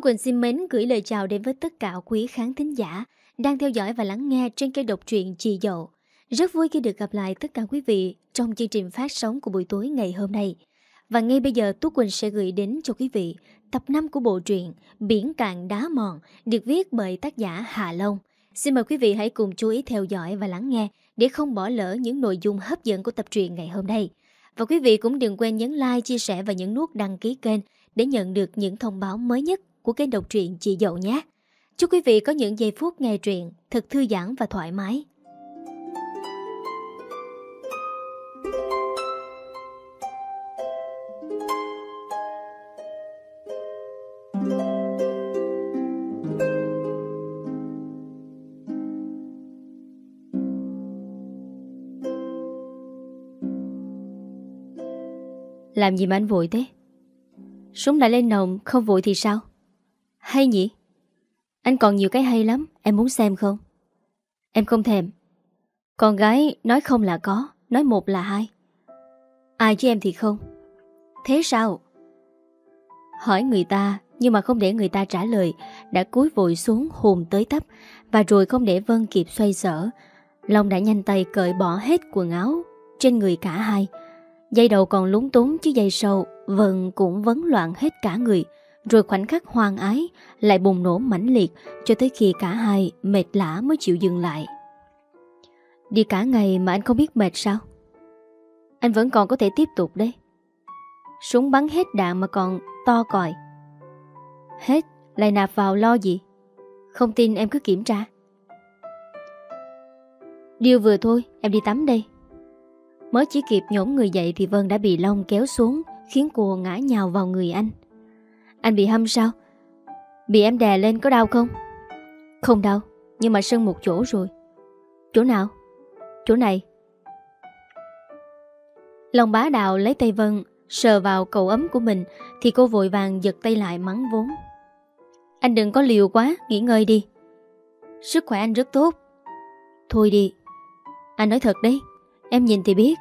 Tú Quỳnh xin mến gửi lời chào đến với tất cả quý khán thính giả đang theo dõi và lắng nghe trên kênh độc truyện Chị Dậu. Rất vui khi được gặp lại tất cả quý vị trong chương trình phát sóng của buổi tối ngày hôm nay. Và ngay bây giờ Tú Quỳnh sẽ gửi đến cho quý vị tập 5 của bộ truyện Biển Cạn Đá Mòn được viết bởi tác giả Hà Long. Xin mời quý vị hãy cùng chú ý theo dõi và lắng nghe để không bỏ lỡ những nội dung hấp dẫn của tập truyện ngày hôm nay. Và quý vị cũng đừng quên nhấn like, chia sẻ và nhấn nút đăng ký kênh để nhận được những thông báo mới nhất của kênh độc truyện Chị Dậu nhé. Chúc quý vị có những giây phút nghe truyện thật thư giãn và thoải mái. Làm gì mà anh vội thế? Súng đã lên nồng, không vội thì sao? Hay nhỉ? Anh còn nhiều cái hay lắm, em muốn xem không? Em không thèm. Con gái nói không là có, nói một là hai. Ai chứ em thì không. Thế sao? Hỏi người ta, nhưng mà không để người ta trả lời, đã cúi vội xuống hùm tới tấp, và rồi không để Vân kịp xoay sở. Long đã nhanh tay cởi bỏ hết quần áo trên người cả hai. Dây đầu còn lúng túng chứ dây sâu, Vân cũng vấn loạn hết cả người. Rồi khoảnh khắc hoang ái Lại bùng nổ mãnh liệt Cho tới khi cả hai mệt lã mới chịu dừng lại. Đi cả ngày mà anh không biết mệt sao? Anh vẫn còn có thể tiếp tục đấy. Súng bắn hết đạn mà còn to còi. Hết, Lại nạp vào lo gì? Không tin em cứ kiểm tra. Điều vừa thôi, Em đi tắm đây. Mới chỉ kịp nhổm người dậy Thì Vân đã bị Long kéo xuống, Khiến cô ngã nhào vào người anh anh bị hâm sao? Bị em đè lên có đau không? Không đau, Nhưng mà sưng một chỗ rồi. Chỗ nào? Chỗ này. Lòng bá đạo lấy tay Vân, Sờ vào cầu ấm của mình, Thì cô vội vàng giật tay lại mắng vốn. Anh đừng có liều quá, Nghỉ ngơi đi. Sức khỏe anh rất tốt. Thôi đi. Anh nói thật đấy, Em nhìn thì biết.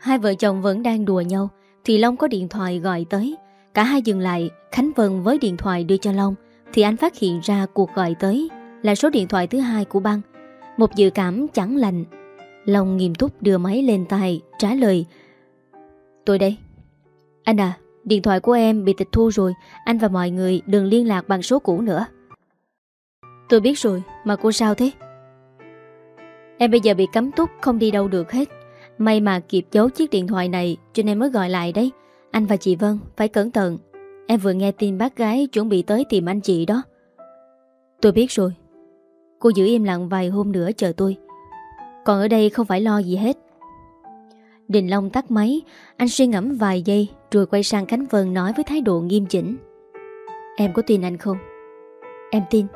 Hai vợ chồng vẫn đang đùa nhau, Thì Long có điện thoại gọi tới. Cả hai dừng lại, Khánh Vân với điện thoại đưa cho Long thì anh phát hiện ra cuộc gọi tới là số điện thoại thứ hai của băng. Một dự cảm chẳng lành. Long nghiêm túc đưa máy lên tay, trả lời. Tôi đây. Anh à, điện thoại của em bị tịch thu rồi, anh và mọi người đừng liên lạc bằng số cũ nữa. Tôi biết rồi, mà cô sao thế? Em bây giờ bị cấm túc, không đi đâu được hết. May mà kịp giấu chiếc điện thoại này cho nên mới gọi lại đấy. Anh và chị Vân, phải cẩn thận. Em vừa nghe tin bác gái chuẩn bị tới tìm anh chị đó. Tôi biết rồi. Cô giữ im lặng vài hôm nữa chờ tôi. Còn ở đây không phải lo gì hết. Đình Long tắt máy, Anh suy ngẫm vài giây Rồi quay sang Khánh Vân nói với thái độ nghiêm chỉnh. Em có tin anh không? Em tin.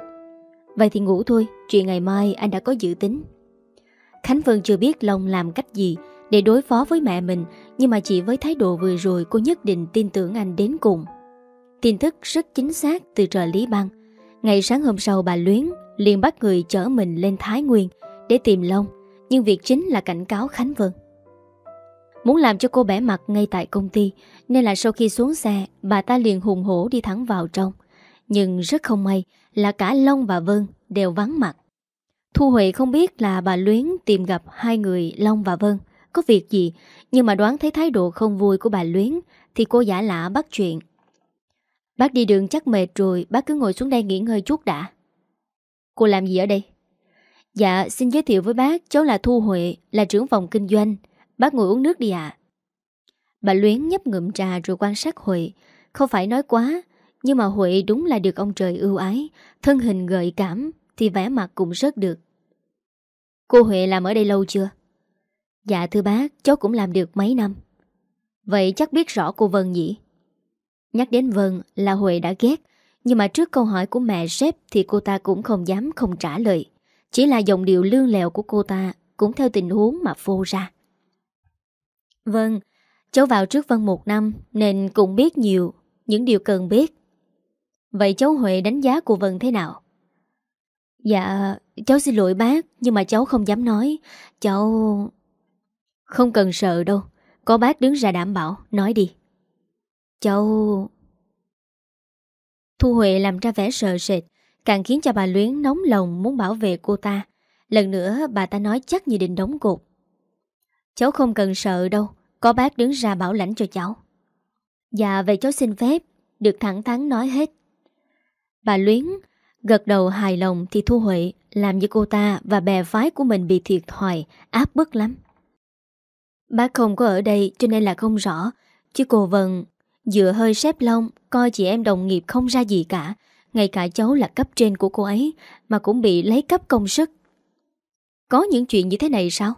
Vậy thì ngủ thôi, Chuyện ngày mai anh đã có dự tính. Khánh Vân chưa biết Long làm cách gì để đối phó với mẹ mình, Nhưng mà chỉ với thái độ vừa rồi cô nhất định tin tưởng anh đến cùng. Tin tức rất chính xác từ trợ lý băng. Ngày sáng hôm sau bà Luyến liền bắt người chở mình lên Thái Nguyên để tìm Long, Nhưng việc chính là cảnh cáo Khánh Vân. Muốn làm cho cô bẻ mặt ngay tại công ty, Nên là sau khi xuống xe, Bà ta liền hùng hổ đi thẳng vào trong. Nhưng rất không may Là cả Long và Vân đều vắng mặt. Thu Huệ không biết là bà Luyến tìm gặp hai người Long và Vân có việc gì, Nhưng mà đoán thấy thái độ không vui của bà Luyến, Thì cô giả lạ bắt chuyện. Bác đi đường chắc mệt rồi, Bác cứ ngồi xuống đây nghỉ ngơi chút đã. Cô làm gì ở đây? Dạ xin giới thiệu với bác, Cháu là Thu Huệ, Là trưởng phòng kinh doanh. Bác ngồi uống nước đi ạ. Bà Luyến nhấp ngụm trà rồi quan sát Huệ. Không phải nói quá, Nhưng mà Huệ đúng là được ông trời ưu ái, Thân hình gợi cảm, Thì vẻ mặt cũng rất được. Cô Huệ làm ở đây lâu chưa? Dạ thưa bác, cháu cũng làm được mấy năm. Vậy chắc biết rõ cô Vân nhỉ? Nhắc đến Vân là Huệ đã ghét, nhưng mà trước câu hỏi của mẹ sếp thì cô ta cũng không dám không trả lời. Chỉ là giọng điệu lương lẹo của cô ta cũng theo tình huống mà phô ra. Vâng, cháu vào trước Vân một năm nên cũng biết nhiều những điều cần biết. Vậy cháu Huệ đánh giá cô Vân thế nào? Dạ, cháu xin lỗi bác, nhưng mà cháu không dám nói. Cháu... Không cần sợ đâu Có bác đứng ra đảm bảo Nói đi Cháu... Thu Huệ làm ra vẻ sợ sệt, càng khiến cho bà Luyến nóng lòng muốn bảo vệ cô ta. Lần nữa bà ta nói chắc như định đóng cột. Cháu không cần sợ đâu, có bác đứng ra bảo lãnh cho cháu. Dạ vậy cháu xin phép, được thẳng thắn nói hết. Bà Luyến gật đầu hài lòng thì Thu Huệ làm như cô ta và bè phái của mình bị thiệt thòi, áp bức lắm. Bác không có ở đây cho nên là không rõ, chứ cô Vân dựa hơi xếp lông coi chị em đồng nghiệp không ra gì cả. Ngay cả cháu là cấp trên của cô ấy mà cũng bị lấy cấp công sức. Có những chuyện như thế này sao?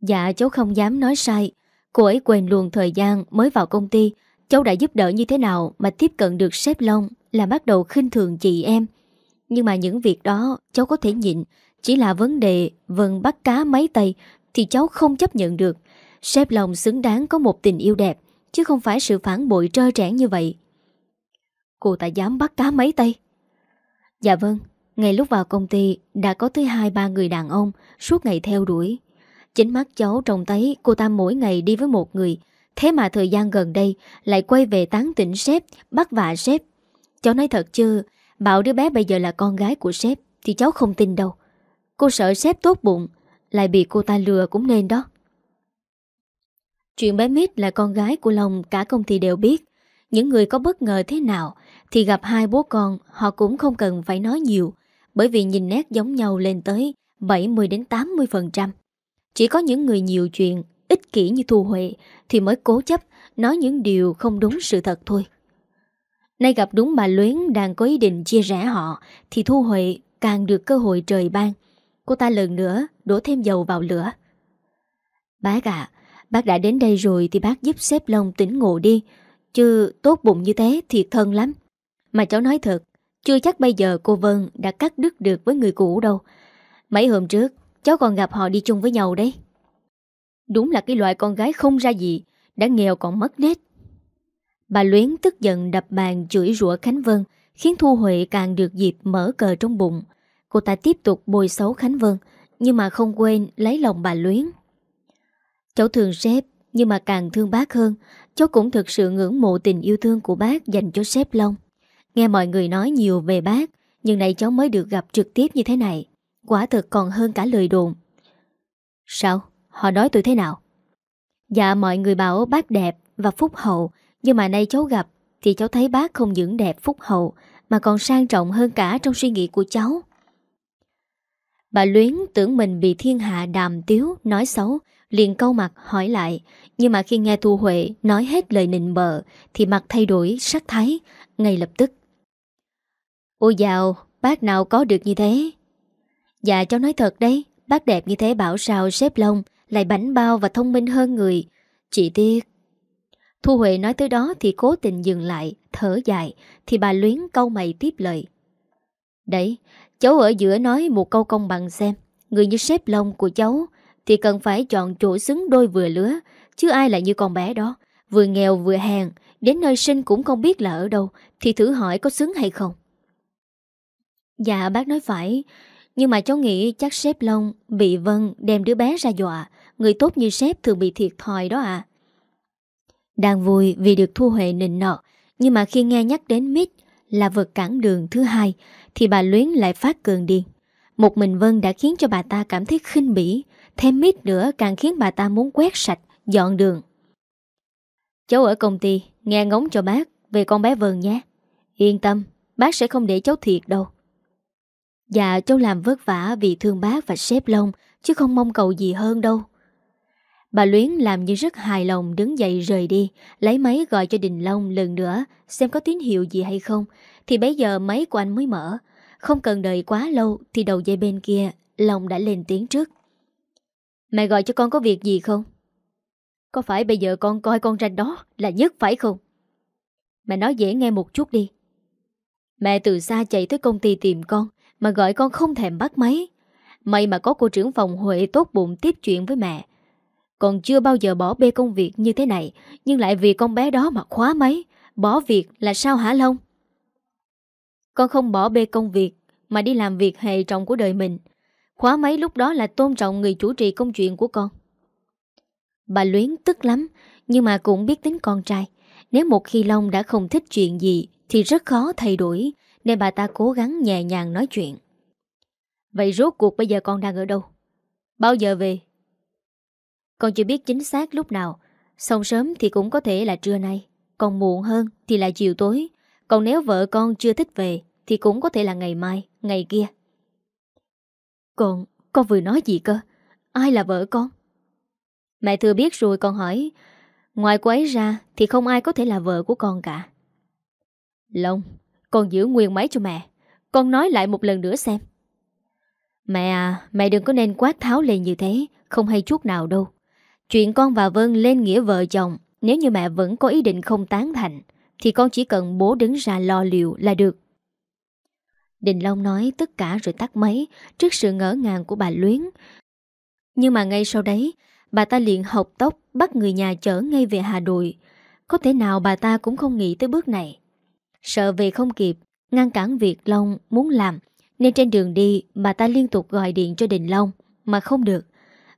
Dạ cháu không dám nói sai. Cô ấy quên luôn thời gian mới vào công ty. Cháu đã giúp đỡ như thế nào mà tiếp cận được sếp Long là bắt đầu khinh thường chị em. Nhưng mà những việc đó cháu có thể nhịn. Chỉ là vấn đề Vân bắt cá mấy tay thì cháu không chấp nhận được. Sếp lòng xứng đáng có một tình yêu đẹp chứ không phải sự phản bội trơ trẽn như vậy. Cô ta dám bắt cá mấy tay? Dạ vâng, ngay lúc vào công ty đã có tới hai ba người đàn ông suốt ngày theo đuổi. Chính mắt cháu trông thấy cô ta mỗi ngày đi với một người, thế mà thời gian gần đây lại quay về tán tỉnh sếp, bắt vạ sếp. Cháu nói thật chứ, bảo đứa bé bây giờ là con gái của sếp thì cháu không tin đâu. Cô sợ sếp tốt bụng, lại bị cô ta lừa cũng nên đó. Chuyện bé Mít là con gái của Long cả công ty đều biết. Những người có bất ngờ thế nào thì gặp hai bố con họ cũng không cần phải nói nhiều bởi vì nhìn nét giống nhau lên tới 70-80%. Chỉ có những người nhiều chuyện, ích kỷ như Thu Huệ thì mới cố chấp nói những điều không đúng sự thật thôi. Nay gặp đúng bà Luyến đang có ý định chia rẽ họ thì Thu Huệ càng được cơ hội trời ban. Cô ta lần nữa đổ thêm dầu vào lửa. Bác à, Bác đã đến đây rồi thì bác giúp xếp Long tỉnh ngộ đi. Chứ tốt bụng như thế thiệt thân lắm. Mà cháu nói thật, chưa chắc bây giờ cô Vân đã cắt đứt được với người cũ đâu. Mấy hôm trước, cháu còn gặp họ đi chung với nhau đấy. Đúng là cái loại con gái không ra gì, đã nghèo còn mất nết. Bà Luyến tức giận đập bàn chửi rủa Khánh Vân, khiến Thu Huệ càng được dịp mở cờ trong bụng. Cô ta tiếp tục bồi xấu Khánh Vân, nhưng mà không quên lấy lòng bà Luyến. Cháu thương sếp Nhưng mà càng thương bác hơn Cháu cũng thực sự ngưỡng mộ tình yêu thương của bác Dành cho sếp Long Nghe mọi người nói nhiều về bác Nhưng nay cháu mới được gặp trực tiếp như thế này Quả thực còn hơn cả lời đồn Sao? Họ nói tôi thế nào? Dạ mọi người bảo bác đẹp và phúc hậu Nhưng mà nay cháu gặp Thì cháu thấy bác không những đẹp phúc hậu Mà còn sang trọng hơn cả trong suy nghĩ của cháu Bà Luyến tưởng mình bị thiên hạ đàm tiếu Nói xấu, liền câu mặt hỏi lại. Nhưng mà khi nghe Thu Huệ nói hết lời nịnh bợ, Thì mặt thay đổi sắc thái, Ngay lập tức. Ôi dào, bác nào có được như thế? Dạ cháu nói thật đấy, Bác đẹp như thế bảo sao xếp lông, Lại bánh bao và thông minh hơn người. Chị tiếc. Thu Huệ nói tới đó thì cố tình dừng lại, Thở dài, Thì bà luyến câu mày tiếp lời. Đấy Cháu ở giữa nói một câu công bằng xem Người như sếp lông của cháu thì cần phải chọn chỗ xứng đôi vừa lứa, chứ ai lại như con bé đó, vừa nghèo vừa hèn, đến nơi sinh cũng không biết là ở đâu, thì thử hỏi có xứng hay không. Dạ bác nói phải, nhưng mà cháu nghĩ chắc sếp lông bị Vân đem đứa bé ra dọa, người tốt như sếp thường bị thiệt thòi đó à. Đang vui vì được thu huệ nịnh nọ, nhưng mà khi nghe nhắc đến Mít là vật cản đường thứ hai, thì bà Luyến lại phát cường điên. Một mình Vân đã khiến cho bà ta cảm thấy khinh bỉ, Thêm mít nữa càng khiến bà ta muốn quét sạch, dọn đường. Cháu ở công ty, nghe ngóng cho bác về con bé Vân nhé. Yên tâm, bác sẽ không để cháu thiệt đâu. Dạ cháu làm vất vả vì thương bác và sếp Long, chứ không mong cầu gì hơn đâu. Bà Luyến làm như rất hài lòng đứng dậy rời đi, lấy máy gọi cho Đình Long lần nữa xem có tín hiệu gì hay không, thì bây giờ máy của anh mới mở. Không cần đợi quá lâu thì đầu dây bên kia, Long đã lên tiếng trước. Mẹ gọi cho con có việc gì không? Có phải bây giờ con coi con ranh đó là nhất phải không? Mẹ nói dễ nghe một chút đi. Mẹ từ xa chạy tới công ty tìm con mà gọi con không thèm bắt máy. May mà có cô trưởng phòng Huệ tốt bụng tiếp chuyện với mẹ. Còn chưa bao giờ bỏ bê công việc như thế này, nhưng lại vì con bé đó mà khóa máy. Bỏ việc là sao hả Long? Con không bỏ bê công việc, mà đi làm việc hệ trọng của đời mình. Khóa máy lúc đó là tôn trọng người chủ trì công chuyện của con Bà Luyến tức lắm, Nhưng mà cũng biết tính con trai Nếu một khi Long đã không thích chuyện gì, Thì rất khó thay đổi, Nên bà ta cố gắng nhẹ nhàng nói chuyện Vậy rốt cuộc bây giờ con đang ở đâu? Bao giờ về? Con chưa biết chính xác lúc nào. Xong sớm thì cũng có thể là trưa nay. Còn muộn hơn thì là chiều tối. Còn nếu vợ con chưa thích về Thì cũng có thể là ngày mai, ngày kia. Còn, con vừa nói gì cơ? Ai là vợ con? Mẹ thừa biết rồi con hỏi. Ngoài cô ấy ra Thì không ai có thể là vợ của con cả. Long Con giữ nguyên máy cho mẹ. Con nói lại một lần nữa xem. Mẹ à Mẹ đừng có nên quát tháo lên như thế. Không hay chút nào đâu. Chuyện con và Vân lên nghĩa vợ chồng Nếu như mẹ vẫn có ý định không tán thành Thì con chỉ cần bố đứng ra lo liệu là được Đình Long nói tất cả rồi tắt máy Trước sự ngỡ ngàng của bà Luyến Nhưng mà ngay sau đấy Bà ta liền học tốc bắt người nhà chở ngay về Hà Nội. Có thể nào bà ta cũng không nghĩ tới bước này. Sợ về không kịp, ngăn cản việc Long muốn làm, nên trên đường đi bà ta liên tục gọi điện cho Đình Long, mà không được.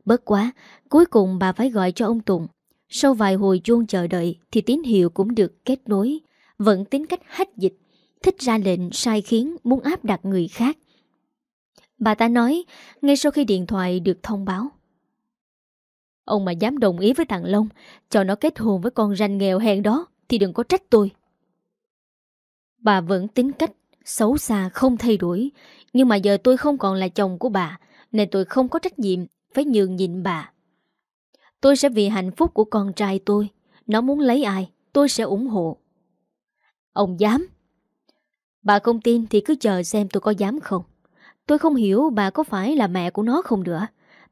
Bất quá, cuối cùng bà phải gọi cho ông Tùng. Sau vài hồi chuông chờ đợi thì tín hiệu cũng được kết nối, vẫn tính cách hách dịch, thích ra lệnh sai khiến muốn áp đặt người khác. Bà ta nói, ngay sau khi điện thoại được thông báo, Ông mà dám đồng ý với thằng Long Cho nó kết hôn với con ranh nghèo hèn đó Thì đừng có trách tôi Bà vẫn tính cách Xấu xa không thay đổi Nhưng mà giờ tôi không còn là chồng của bà Nên tôi không có trách nhiệm phải nhường nhịn bà Tôi sẽ vì hạnh phúc của con trai tôi Nó muốn lấy ai Tôi sẽ ủng hộ Ông dám Bà không tin thì cứ chờ xem tôi có dám không Tôi không hiểu bà có phải là mẹ của nó không nữa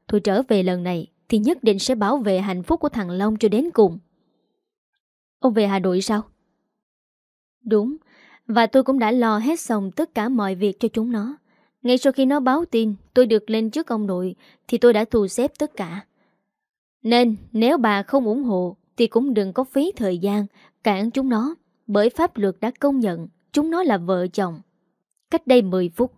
Tôi trở về lần này thì nhất định sẽ bảo vệ hạnh phúc của thằng Long cho đến cùng. Ông về Hà Nội sao? Đúng, và tôi cũng đã lo hết xong tất cả mọi việc cho chúng nó. Ngay sau khi nó báo tin tôi được lên trước ông nội, thì tôi đã thu xếp tất cả. Nên, nếu bà không ủng hộ, thì cũng đừng có phí thời gian cản chúng nó, bởi pháp luật đã công nhận chúng nó là vợ chồng. Cách đây 10 phút.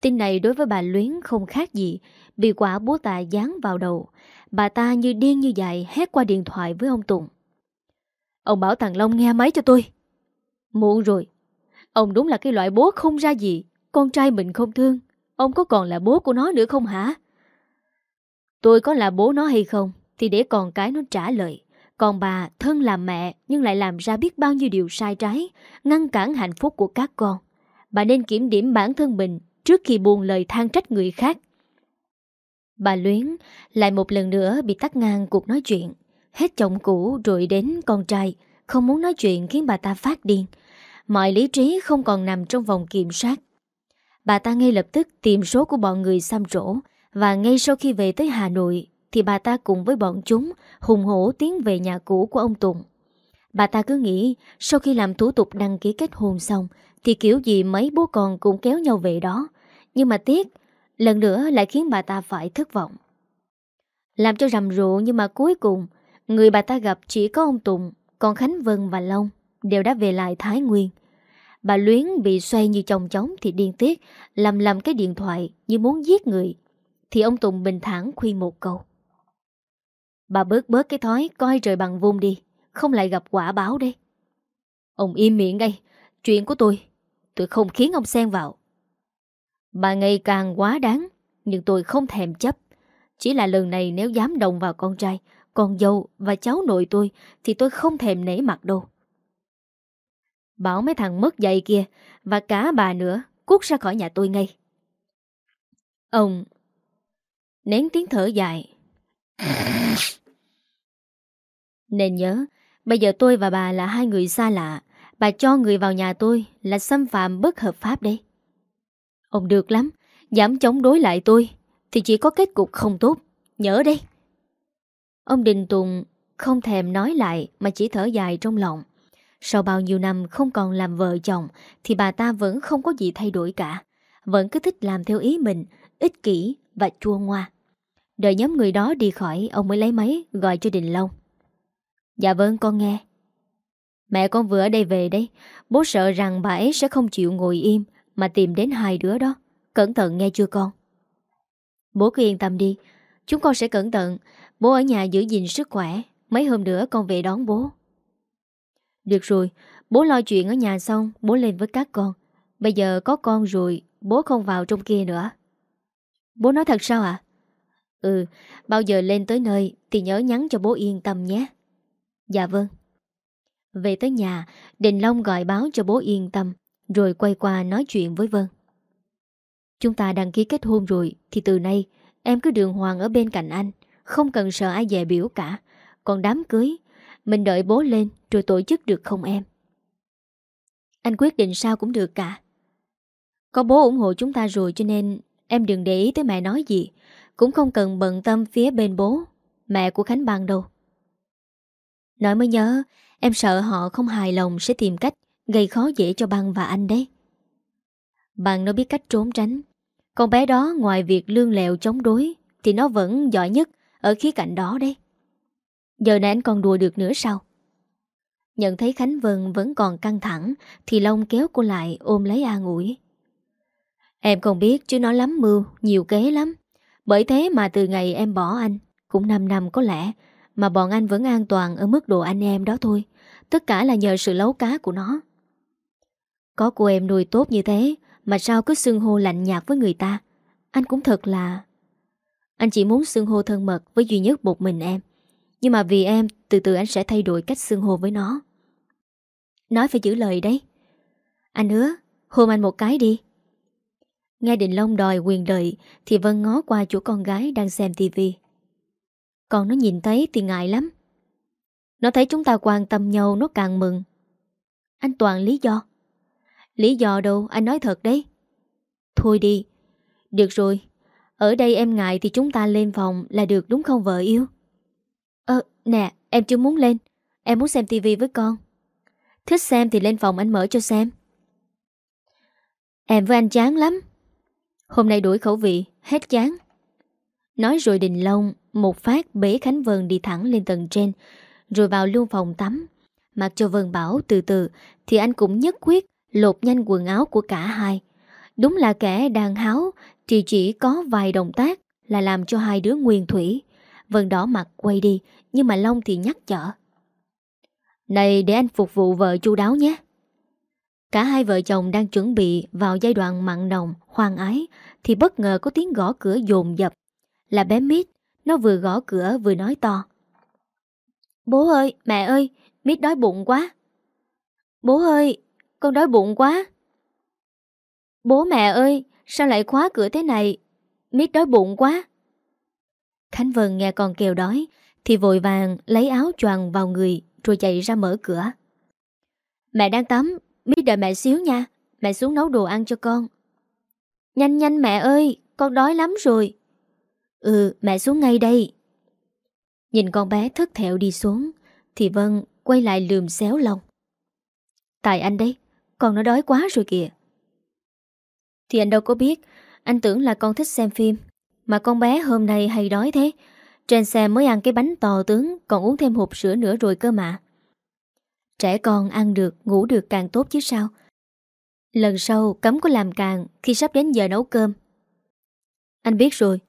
Tin này đối với bà Luyến không khác gì Bị quả búa tạ dán vào đầu Bà ta như điên như vậy Hét qua điện thoại với ông Tùng Ông bảo thằng Long nghe máy cho tôi Muộn rồi Ông đúng là cái loại bố không ra gì con trai mình không thương Ông có còn là bố của nó nữa không hả Tôi có là bố nó hay không Thì để con cái nó trả lời Còn bà thân là mẹ Nhưng lại làm ra biết bao nhiêu điều sai trái Ngăn cản hạnh phúc của các con Bà nên kiểm điểm bản thân mình Trước khi buồn lời than trách người khác Bà Luyến lại một lần nữa bị tắt ngang cuộc nói chuyện. Hết chồng cũ rồi đến con trai, không muốn nói chuyện khiến bà ta phát điên. Mọi lý trí không còn nằm trong vòng kiểm soát. Bà ta ngay lập tức tìm số của bọn người xăm rỗ và ngay sau khi về tới Hà Nội, thì bà ta cùng với bọn chúng hùng hổ tiến về nhà cũ của ông Tùng. Bà ta cứ nghĩ, sau khi làm thủ tục đăng ký kết hôn xong, thì kiểu gì mấy bố con cũng kéo nhau về đó. Nhưng mà tiếc, Lần nữa lại khiến bà ta phải thất vọng Làm cho rầm rộ nhưng mà cuối cùng, Người bà ta gặp chỉ có ông Tùng, Còn Khánh Vân và Long Đều đã về lại Thái Nguyên Bà Luyến bị xoay như chồng chóng Thì điên tiết, Làm làm cái điện thoại như muốn giết người. Thì ông Tùng bình thản khuyên một câu. Bà bớt bớt cái thói, Coi trời bằng vung đi, Không lại gặp quả báo đây. Ông im miệng ngay, Chuyện của tôi Tôi không khiến ông xen vào. Bà ngày càng quá đáng, Nhưng tôi không thèm chấp. Chỉ là lần này nếu dám động vào con trai, Con dâu và cháu nội tôi, Thì tôi không thèm nể mặt đâu. Bảo mấy thằng mất dạy kia Và cả bà nữa Cút ra khỏi nhà tôi ngay. Ông Nén tiếng thở dài. Nên nhớ Bây giờ tôi và bà là hai người xa lạ. Bà cho người vào nhà tôi Là xâm phạm bất hợp pháp đấy. Ông được lắm Dám chống đối lại tôi Thì chỉ có kết cục không tốt. Nhớ đây Ông Đình Tùng không thèm nói lại Mà chỉ thở dài trong lòng sau bao nhiêu năm không còn làm vợ chồng, Thì bà ta vẫn không có gì thay đổi cả. Vẫn cứ thích làm theo ý mình, Ích kỷ và chua ngoa. Đợi nhóm người đó đi khỏi, Ông mới lấy máy gọi cho Đình Long. Dạ vâng con nghe. Mẹ con vừa ở đây về đấy. Bố sợ rằng bà ấy sẽ không chịu ngồi im mà tìm đến hai đứa đó. Cẩn thận nghe chưa con? Bố cứ yên tâm đi. Chúng con sẽ cẩn thận. Bố ở nhà giữ gìn sức khỏe. Mấy hôm nữa con về đón bố. Được rồi Bố lo chuyện ở nhà xong Bố lên với các con. Bây giờ có con rồi Bố không vào trong kia nữa. Bố nói thật sao ạ? À? Ừ, bao giờ lên tới nơi Thì nhớ nhắn cho bố yên tâm nhé. Dạ vâng. Về tới nhà Đình Long gọi báo cho bố yên tâm Rồi quay qua nói chuyện với Vân. Chúng ta đăng ký kết hôn rồi Thì từ nay em cứ đường hoàng ở bên cạnh anh Không cần sợ ai về biểu cả. Còn đám cưới mình đợi bố lên rồi tổ chức được không em? Anh quyết định sao cũng được cả. Có bố ủng hộ chúng ta rồi cho nên Em đừng để ý tới mẹ nói gì. Cũng không cần bận tâm phía bên bố, Mẹ của Khánh Bằng đâu. Nói mới nhớ, Em sợ họ không hài lòng sẽ tìm cách Gây khó dễ cho Băng và anh đấy. Bằng nó biết cách trốn tránh. Con bé đó ngoài việc lương lẹo chống đối Thì nó vẫn giỏi nhất Ở khía cạnh đó đấy. Giờ này anh còn đùa được nữa sao? Nhận thấy Khánh Vân vẫn còn căng thẳng, Thì Long kéo cô lại ôm lấy an ủi Em không biết chứ nó lắm mưu, Nhiều kế lắm. Bởi thế mà từ ngày em bỏ anh, Cũng 5 năm có lẽ, Mà bọn anh vẫn an toàn ở mức độ anh em đó thôi. Tất cả là nhờ sự lấu cá của nó. Có cô em nuôi tốt như thế, Mà sao cứ xưng hô lạnh nhạt với người ta? Anh cũng thật là Anh chỉ muốn xưng hô thân mật Với duy nhất một mình em. Nhưng mà vì em, Từ từ anh sẽ thay đổi cách xưng hô với nó. Nói phải giữ lời đấy. Anh hứa, Hôn anh một cái đi. Nghe Định Long đòi quyền lợi, Thì Vân ngó qua chỗ con gái đang xem tivi Còn nó nhìn thấy thì ngại lắm. Nó thấy chúng ta quan tâm nhau, Nó càng mừng. Anh toàn lý do. Lý do đâu, anh nói thật đấy. Thôi đi. Được rồi. Ở đây em ngại thì chúng ta lên phòng Là được đúng không vợ yêu? Ơ nè em chưa muốn lên Em muốn xem tivi với con Thích xem thì lên phòng anh mở cho xem Em với anh chán lắm Hôm nay đuổi khẩu vị, hết chán. Nói rồi Đình Long một phát bế Khánh Vân đi thẳng lên tầng trên, rồi vào luôn phòng tắm. Mặc cho Vân bảo từ từ, thì anh cũng nhất quyết lột nhanh quần áo của cả hai. Đúng là kẻ đang háo, thì chỉ có vài động tác là làm cho hai đứa nguyên thủy. Vân đỏ mặt quay đi, nhưng mà Long thì nhắc chở. Này để anh phục vụ vợ chu đáo nhé. Cả hai vợ chồng đang chuẩn bị vào giai đoạn mặn nồng, hoang ái, thì bất ngờ có tiếng gõ cửa dồn dập. Là bé Mít, nó vừa gõ cửa vừa nói to. Bố ơi, mẹ ơi, Mít đói bụng quá. Bố ơi, con đói bụng quá. Bố mẹ ơi, sao lại khóa cửa thế này? Mít đói bụng quá. Khánh Vân nghe con kêu đói, thì vội vàng lấy áo choàng vào người rồi chạy ra mở cửa. Mẹ đang tắm, Mít đợi mẹ xíu nha. Mẹ xuống nấu đồ ăn cho con. Nhanh nhanh mẹ ơi Con đói lắm rồi. Ừ mẹ xuống ngay đây. Nhìn con bé thất thẹo đi xuống Thì Vân quay lại lườm xéo lòng. Tại anh đấy Con nó đói quá rồi kìa. Thì anh đâu có biết Anh tưởng là con thích xem phim Mà con bé hôm nay hay đói thế. Trên xe mới ăn cái bánh to tướng Còn uống thêm hộp sữa nữa rồi cơ mà. Trẻ con ăn được, ngủ được càng tốt chứ sao? Lần sau cấm có làm càng Khi sắp đến giờ nấu cơm. Anh biết rồi.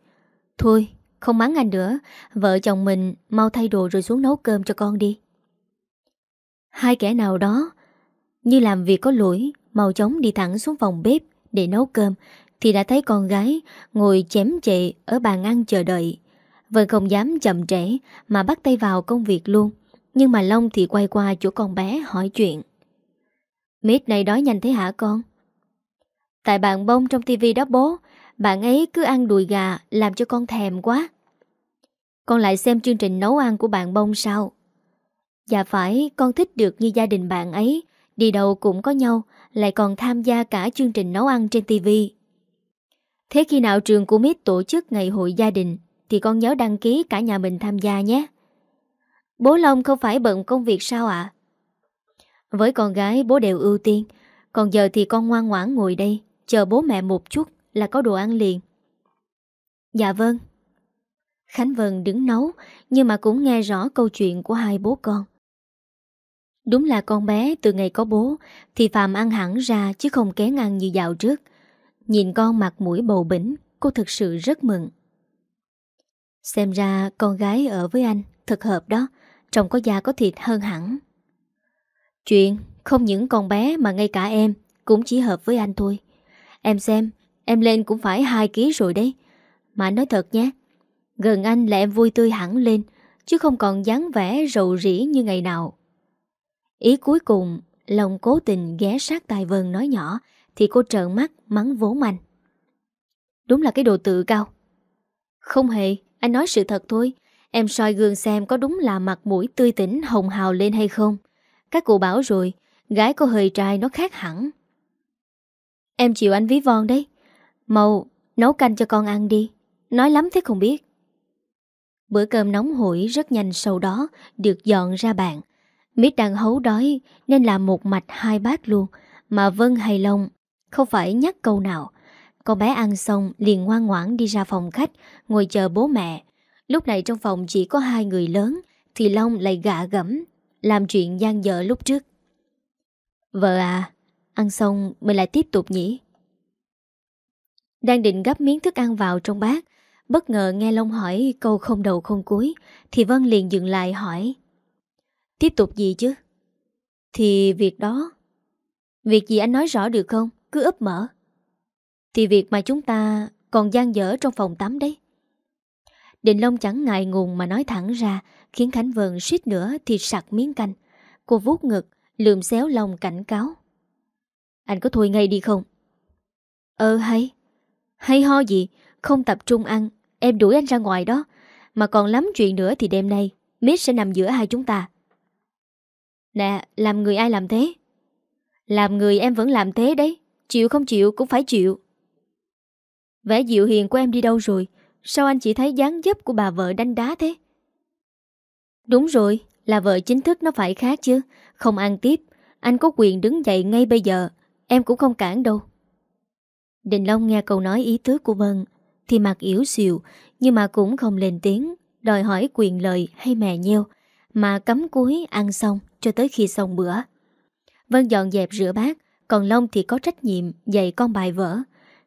Thôi không mắng anh nữa. Vợ chồng mình mau thay đồ rồi xuống nấu cơm cho con đi. Hai kẻ nào đó Như làm việc có lỗi màu chóng đi thẳng xuống phòng bếp Để nấu cơm Thì đã thấy con gái Ngồi chém chệ ở bàn ăn chờ đợi. Vân không dám chậm trễ Mà bắt tay vào công việc luôn nhưng mà Long thì quay qua chỗ con bé hỏi chuyện Mít này đói nhanh thế hả con? Tại bạn bông trong tivi đó bố, Bạn ấy cứ ăn đùi gà Làm cho con thèm quá Con lại xem chương trình nấu ăn của bạn bông sao? Dạ phải, Con thích được như gia đình bạn ấy, Đi đâu cũng có nhau, Lại còn tham gia cả chương trình nấu ăn trên tivi Thế khi nào trường của Mít tổ chức ngày hội gia đình thì con nhớ đăng ký cả nhà mình tham gia nhé. Bố Long không phải bận công việc sao ạ? Với con gái, bố đều ưu tiên. Còn giờ thì con ngoan ngoãn ngồi đây, Chờ bố mẹ một chút là có đồ ăn liền. Dạ vâng. Khánh Vân đứng nấu, Nhưng mà cũng nghe rõ câu chuyện của hai bố con. Đúng là con bé, từ ngày có bố, Thì Phạm ăn hẳn ra chứ không kén ăn như dạo trước. Nhìn con mặt mũi bầu bỉnh, Cô thực sự rất mừng. Xem ra con gái ở với anh Thật hợp đó Trông có da có thịt hơn hẳn Chuyện không những con bé mà ngay cả em cũng chỉ hợp với anh thôi. Em xem, em lên cũng phải 2 ký rồi đấy. Mà nói thật nhé, gần anh là em vui tươi hẳn lên, chứ không còn dáng vẻ rầu rĩ như ngày nào. Ý cuối cùng, lòng cố tình ghé sát tài vần nói nhỏ, thì cô trợn mắt mắng vốn anh. Đúng là cái đồ tự cao. Không hề, anh nói sự thật thôi. Em soi gương xem có đúng là mặt mũi tươi tỉnh hồng hào lên hay không. Các cụ bảo rồi, gái có hơi trai nó khác hẳn. Em chịu anh ví von đấy. Màu, nấu canh cho con ăn đi. Nói lắm thế không biết. Bữa cơm nóng hổi rất nhanh sau đó được dọn ra bàn. Mít đang hấu đói nên làm một mạch hai bát luôn. Mà Vân hay Long không phải nhắc câu nào. Con bé ăn xong liền ngoan ngoãn đi ra phòng khách ngồi chờ bố mẹ. Lúc này trong phòng chỉ có hai người lớn thì Long lại gạ gẫm làm chuyện gian dở lúc trước. Vợ à, ăn xong mình lại tiếp tục nhỉ? Đang định gấp miếng thức ăn vào trong bát Bất ngờ nghe Long hỏi câu không đầu không cuối Thì Vân liền dừng lại hỏi Tiếp tục gì chứ? Thì việc đó Việc gì anh nói rõ được không? Cứ ấp mở thì việc mà chúng ta còn gian dở trong phòng tắm đấy. Định Long chẳng ngại ngùng mà nói thẳng ra, Khiến Khánh Vân suýt nữa thì sặc miếng canh. Cô vuốt ngực Lượm xéo lòng cảnh cáo. Anh có thôi ngay đi không? Ờ hay. Hay ho gì, Không tập trung ăn, Em đuổi anh ra ngoài đó. Mà còn lắm chuyện nữa thì đêm nay Mít sẽ nằm giữa hai chúng ta. Nè, làm người ai làm thế? Làm người em vẫn làm thế đấy, Chịu không chịu cũng phải chịu. Vẻ dịu hiền của em đi đâu rồi? Sao anh chỉ thấy dáng dấp của bà vợ đánh đá thế? Đúng rồi, Là vợ chính thức nó phải khác chứ. Không ăn tiếp, Anh có quyền đứng dậy ngay bây giờ. Em cũng không cản đâu. Đình Long nghe câu nói ý tứ của Vân, Thì mặt yếu xìu, Nhưng mà cũng không lên tiếng, Đòi hỏi quyền lợi hay mè nheo, Mà cấm cuối ăn xong Cho tới khi xong bữa. Vân dọn dẹp rửa bát, Còn Long thì có trách nhiệm dạy con bài vở.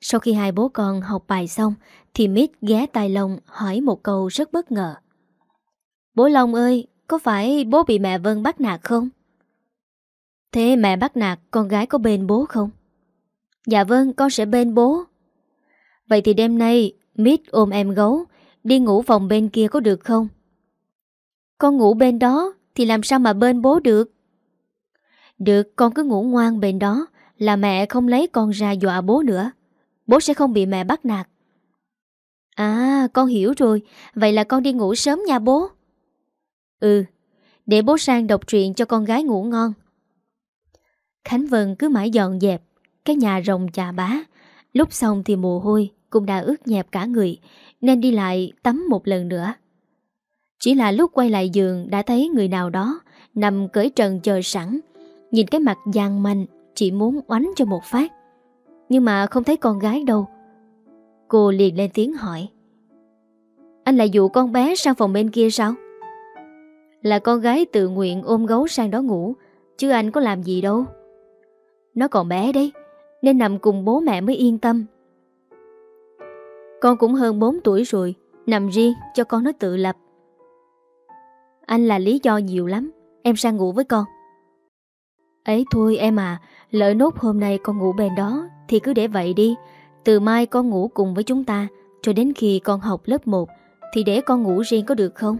Sau khi hai bố con học bài xong, Thì Mít ghé tai Long hỏi một câu rất bất ngờ Bố Long ơi, Có phải bố bị mẹ Vân bắt nạt không? Thế mẹ bắt nạt con gái có bên bố không? Dạ vâng con sẽ bên bố Vậy thì đêm nay Mít ôm em gấu, Đi ngủ phòng bên kia có được không? Con ngủ bên đó, Thì làm sao mà bên bố được? Được, con cứ ngủ ngoan bên đó, Là mẹ không lấy con ra dọa bố nữa Bố sẽ không bị mẹ bắt nạt. À con hiểu rồi. Vậy là con đi ngủ sớm nha bố. Ừ Để bố sang đọc truyện cho con gái ngủ ngon. Khánh Vân cứ mãi dọn dẹp, Cái nhà rồng chà bá. Lúc xong thì mồ hôi Cũng đã ướt nhẹp cả người, Nên đi lại tắm một lần nữa. Chỉ là lúc quay lại giường Đã thấy người nào đó Nằm cởi trần chờ sẵn, Nhìn cái mặt gian manh, Chỉ muốn oánh cho một phát. Nhưng mà không thấy con gái đâu. Cô liền lên tiếng hỏi. Anh lại dụ con bé sang phòng bên kia sao? Là con gái tự nguyện ôm gấu sang đó ngủ, Chứ anh có làm gì đâu. Nó còn bé đấy, Nên nằm cùng bố mẹ mới yên tâm. Con cũng hơn 4 tuổi rồi, Nằm riêng cho con nó tự lập. Anh là lý do nhiều lắm, Em sang ngủ với con. Ấy thôi em à Lỡ nốt hôm nay con ngủ bên đó, Thì cứ để vậy đi. Từ mai con ngủ cùng với chúng ta, Cho đến khi con học lớp 1 Thì để con ngủ riêng có được không?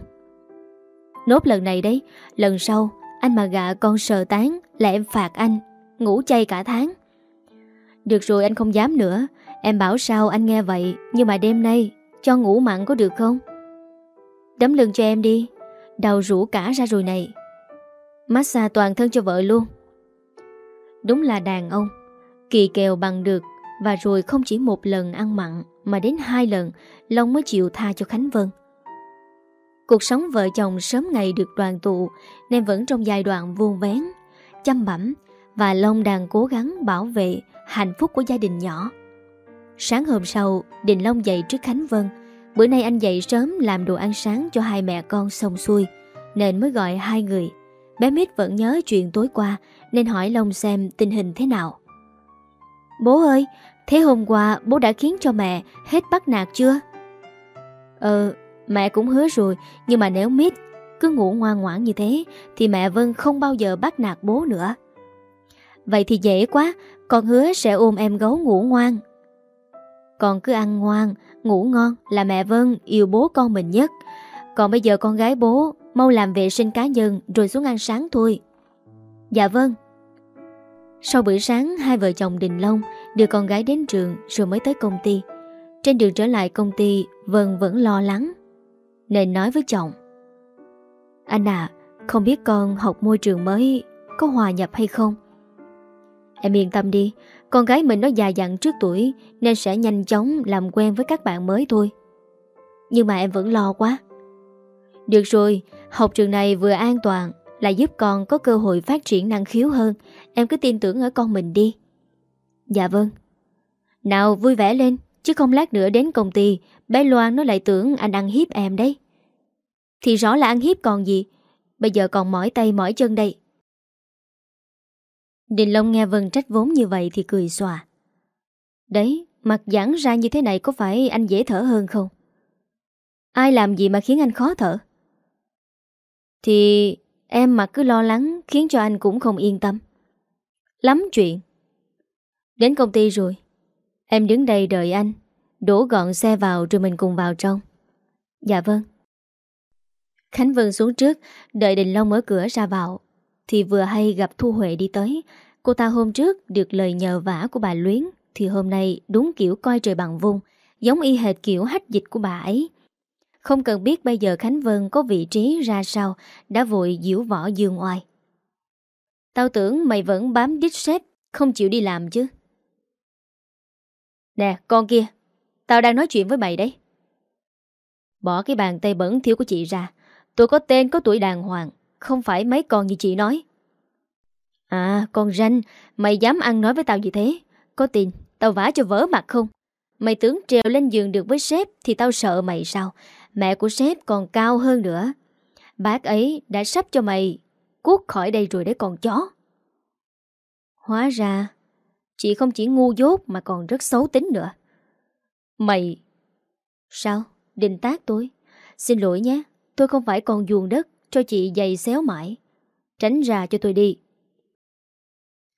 Nốt lần này đấy, Lần sau, anh mà gạ con sờ tán Là em phạt anh, Ngủ chay cả tháng. Được rồi, anh không dám nữa. Em bảo sao anh nghe vậy, Nhưng mà đêm nay, cho ngủ mặn có được không? Đấm lưng cho em đi. Đầu rũ cả ra rồi này. Massage toàn thân cho vợ luôn. Đúng là đàn ông. Kỳ kèo bằng được Và rồi không chỉ một lần ăn mặn Mà đến hai lần, Long mới chịu tha cho Khánh Vân. Cuộc sống vợ chồng sớm ngày được đoàn tụ, Nên vẫn trong giai đoạn vuông vén, Chăm bẩm Và Long đang cố gắng bảo vệ Hạnh phúc của gia đình nhỏ. Sáng hôm sau, Đình Long dậy trước Khánh Vân. Bữa nay anh dậy sớm làm đồ ăn sáng cho hai mẹ con xong xuôi, Nên mới gọi hai người. Bé Mít vẫn nhớ chuyện tối qua, Nên hỏi Long xem tình hình thế nào. Bố ơi, Thế hôm qua bố đã khiến cho mẹ Hết bắt nạt chưa? Ờ Mẹ cũng hứa rồi, Nhưng mà nếu Mít Cứ ngủ ngoan ngoãn như thế, Thì mẹ Vân không bao giờ bắt nạt bố nữa. Vậy thì dễ quá, Con hứa sẽ ôm em gấu ngủ ngoan. Con cứ ăn ngoan, Ngủ ngon là mẹ Vân yêu bố con mình nhất. Còn bây giờ con gái bố Mau làm vệ sinh cá nhân Rồi xuống ăn sáng thôi. Dạ vâng. Sau bữa sáng, Hai vợ chồng Đình Long Đưa con gái đến trường rồi mới tới công ty. Trên đường trở lại công ty, Vân vẫn lo lắng. Nên nói với chồng. Anh à Không biết con học môi trường mới Có hòa nhập hay không? Em yên tâm đi, Con gái mình nó già dặn trước tuổi Nên sẽ nhanh chóng làm quen với các bạn mới thôi. Nhưng mà em vẫn lo quá. Được rồi Học trường này vừa an toàn Lại giúp con có cơ hội phát triển năng khiếu hơn Em cứ tin tưởng ở con mình đi Dạ vâng Nào vui vẻ lên Chứ không lát nữa đến công ty Bé Loan nó lại tưởng anh ăn hiếp em đấy Thì rõ là ăn hiếp còn gì Bây giờ còn mỏi tay mỏi chân đây Đình Long nghe Vân trách vốn như vậy thì cười xòa. Đấy, mặt giãn ra như thế này có phải anh dễ thở hơn không? Ai làm gì mà khiến anh khó thở? Thì em mà cứ lo lắng khiến cho anh cũng không yên tâm. Lắm chuyện. Đến công ty rồi. Em đứng đây đợi anh. Đổ gọn xe vào rồi mình cùng vào trong. Dạ vâng. Khánh Vân xuống trước, đợi Đình Long mở cửa ra vào. Thì vừa hay gặp Thu Huệ đi tới Cô ta hôm trước được lời nhờ vả của bà Luyến Thì hôm nay đúng kiểu coi trời bằng vung Giống y hệt kiểu hách dịch của bà ấy không cần biết bây giờ Khánh Vân có vị trí ra sao, Đã vội diễu võ dương oai. Tao tưởng mày vẫn bám đít sếp Không chịu đi làm chứ. Nè, con kia, Tao đang nói chuyện với mày đấy. Bỏ cái bàn tay bẩn thiếu của chị ra. Tôi có tên, có tuổi đàng hoàng, không phải mấy con như chị nói. À con ranh, Mày dám ăn nói với tao như thế? Có tin, tao vả cho vỡ mặt không? Mày tưởng trèo lên giường được với sếp Thì tao sợ mày sao? Mẹ của sếp còn cao hơn nữa. Bác ấy đã sắp cho mày cút khỏi đây rồi đấy con chó. Hóa ra, Chị không chỉ ngu dốt Mà còn rất xấu tính nữa. Mày, Sao? Định tác tôi. Xin lỗi nhé, Tôi không phải con ruồng đất cho chị giày xéo mãi. Tránh ra cho tôi đi.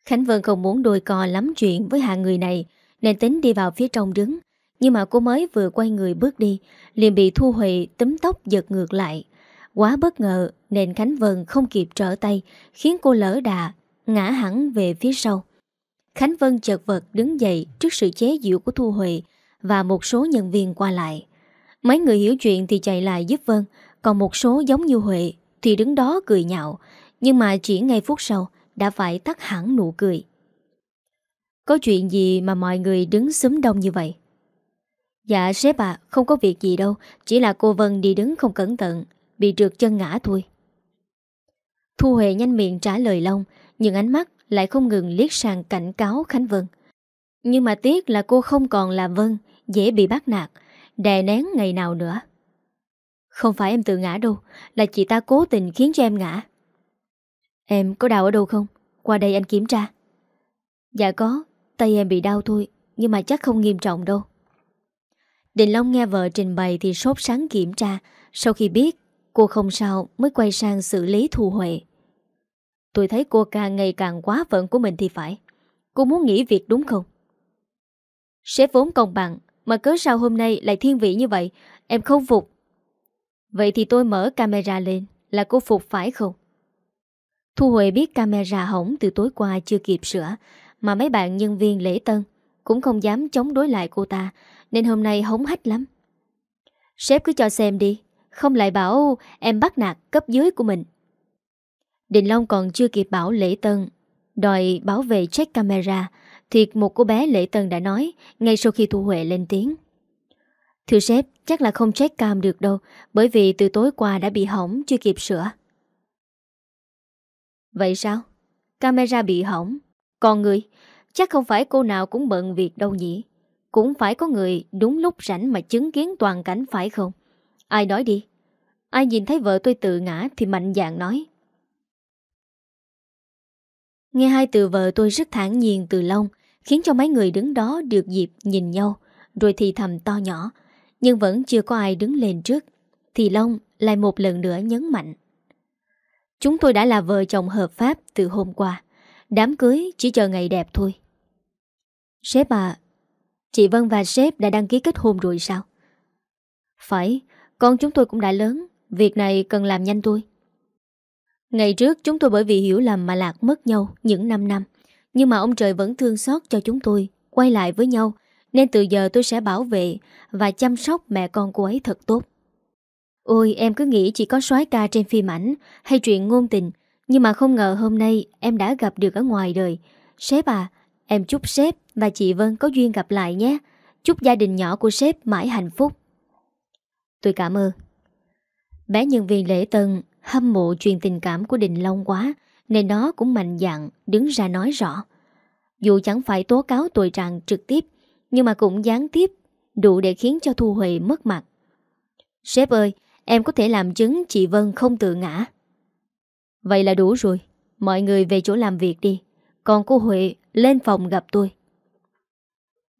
Khánh Vân không muốn đôi co lắm chuyện với hạ người này, Nên tính đi vào phía trong đứng. Nhưng mà cô mới vừa quay người bước đi liền bị Thu Huệ tấm tóc giật ngược lại Quá bất ngờ nên Khánh Vân không kịp trở tay Khiến cô lỡ đà Ngã hẳn về phía sau Khánh Vân chợt vật đứng dậy Trước sự chế giễu của Thu Huệ Và một số nhân viên qua lại Mấy người hiểu chuyện thì chạy lại giúp Vân Còn một số giống như Huệ thì đứng đó cười nhạo, nhưng mà chỉ ngay phút sau đã phải tắt hẳn nụ cười. Có chuyện gì mà mọi người đứng xúm đông như vậy? Dạ sếp à, không có việc gì đâu, chỉ là cô Vân đi đứng không cẩn thận, bị trượt chân ngã thôi. Thu Huệ nhanh miệng trả lời Long, nhưng ánh mắt lại không ngừng liếc sang cảnh cáo Khánh Vân. Nhưng mà tiếc là cô không còn là Vân, dễ bị bắt nạt, đè nén ngày nào nữa. Không phải em tự ngã đâu Là chị ta cố tình khiến cho em ngã Em có đau ở đâu không? Qua đây anh kiểm tra Dạ có Tay em bị đau thôi Nhưng mà chắc không nghiêm trọng đâu Đình Long nghe vợ trình bày thì sốt sáng kiểm tra. Sau khi biết, Cô không sao mới quay sang xử lý Thu Huệ. Tôi thấy cô càng ngày càng quá phận của mình thì phải. Cô muốn nghỉ việc đúng không? Sếp vốn công bằng, Mà cớ sao hôm nay lại thiên vị như vậy? Em không phục. Vậy thì tôi mở camera lên, Là cô Phục phải không? Thu Huệ biết camera hỏng từ tối qua chưa kịp sửa, Mà mấy bạn nhân viên lễ tân Cũng không dám chống đối lại cô ta. Nên hôm nay hống hách lắm. Sếp cứ cho xem đi Không lại bảo em bắt nạt cấp dưới của mình. Đình Long còn chưa kịp bảo lễ tân Đòi bảo vệ check camera thiệt một cô bé lễ tân đã nói Ngay sau khi Thu Huệ lên tiếng. Thưa sếp, chắc là không check cam được đâu Bởi vì từ tối qua đã bị hỏng Chưa kịp sửa. Vậy sao? Camera bị hỏng. Còn người, chắc không phải cô nào cũng bận việc đâu nhỉ? Cũng phải có người đúng lúc rảnh Mà chứng kiến toàn cảnh phải không? Ai nói đi Ai nhìn thấy vợ tôi tự ngã Thì mạnh dạn nói Nghe hai từ vợ tôi rất thản nhiên từ lâu Khiến cho mấy người đứng đó được dịp nhìn nhau Rồi thì thầm to nhỏ nhưng vẫn chưa có ai đứng lên trước Thì Long lại một lần nữa nhấn mạnh Chúng tôi đã là vợ chồng hợp pháp từ hôm qua. Đám cưới chỉ chờ ngày đẹp thôi. Sếp à, chị Vân và sếp đã đăng ký kết hôn rồi sao? Phải, con chúng tôi cũng đã lớn. Việc này cần làm nhanh tôi. Ngày trước chúng tôi bởi vì hiểu lầm mà lạc mất nhau những năm năm. Nhưng mà ông trời vẫn thương xót cho chúng tôi quay lại với nhau. Nên từ giờ tôi sẽ bảo vệ và chăm sóc mẹ con cô ấy thật tốt. Ôi em cứ nghĩ chỉ có soái ca trên phim ảnh hay chuyện ngôn tình. Nhưng mà không ngờ hôm nay em đã gặp được ở ngoài đời. Sếp à, em chúc sếp và chị Vân có duyên gặp lại nhé. Chúc gia đình nhỏ của sếp mãi hạnh phúc. Tôi cảm ơn. Bé nhân viên lễ tân hâm mộ truyền tình cảm của Đình Long quá nên nó cũng mạnh dạn đứng ra nói rõ. Dù chẳng phải tố cáo tội trạng trực tiếp nhưng mà cũng gián tiếp đủ để khiến cho Thu Huệ mất mặt. Sếp ơi, em có thể làm chứng chị Vân không tự ngã. Vậy là đủ rồi. Mọi người về chỗ làm việc đi. Còn cô Huệ lên phòng gặp tôi.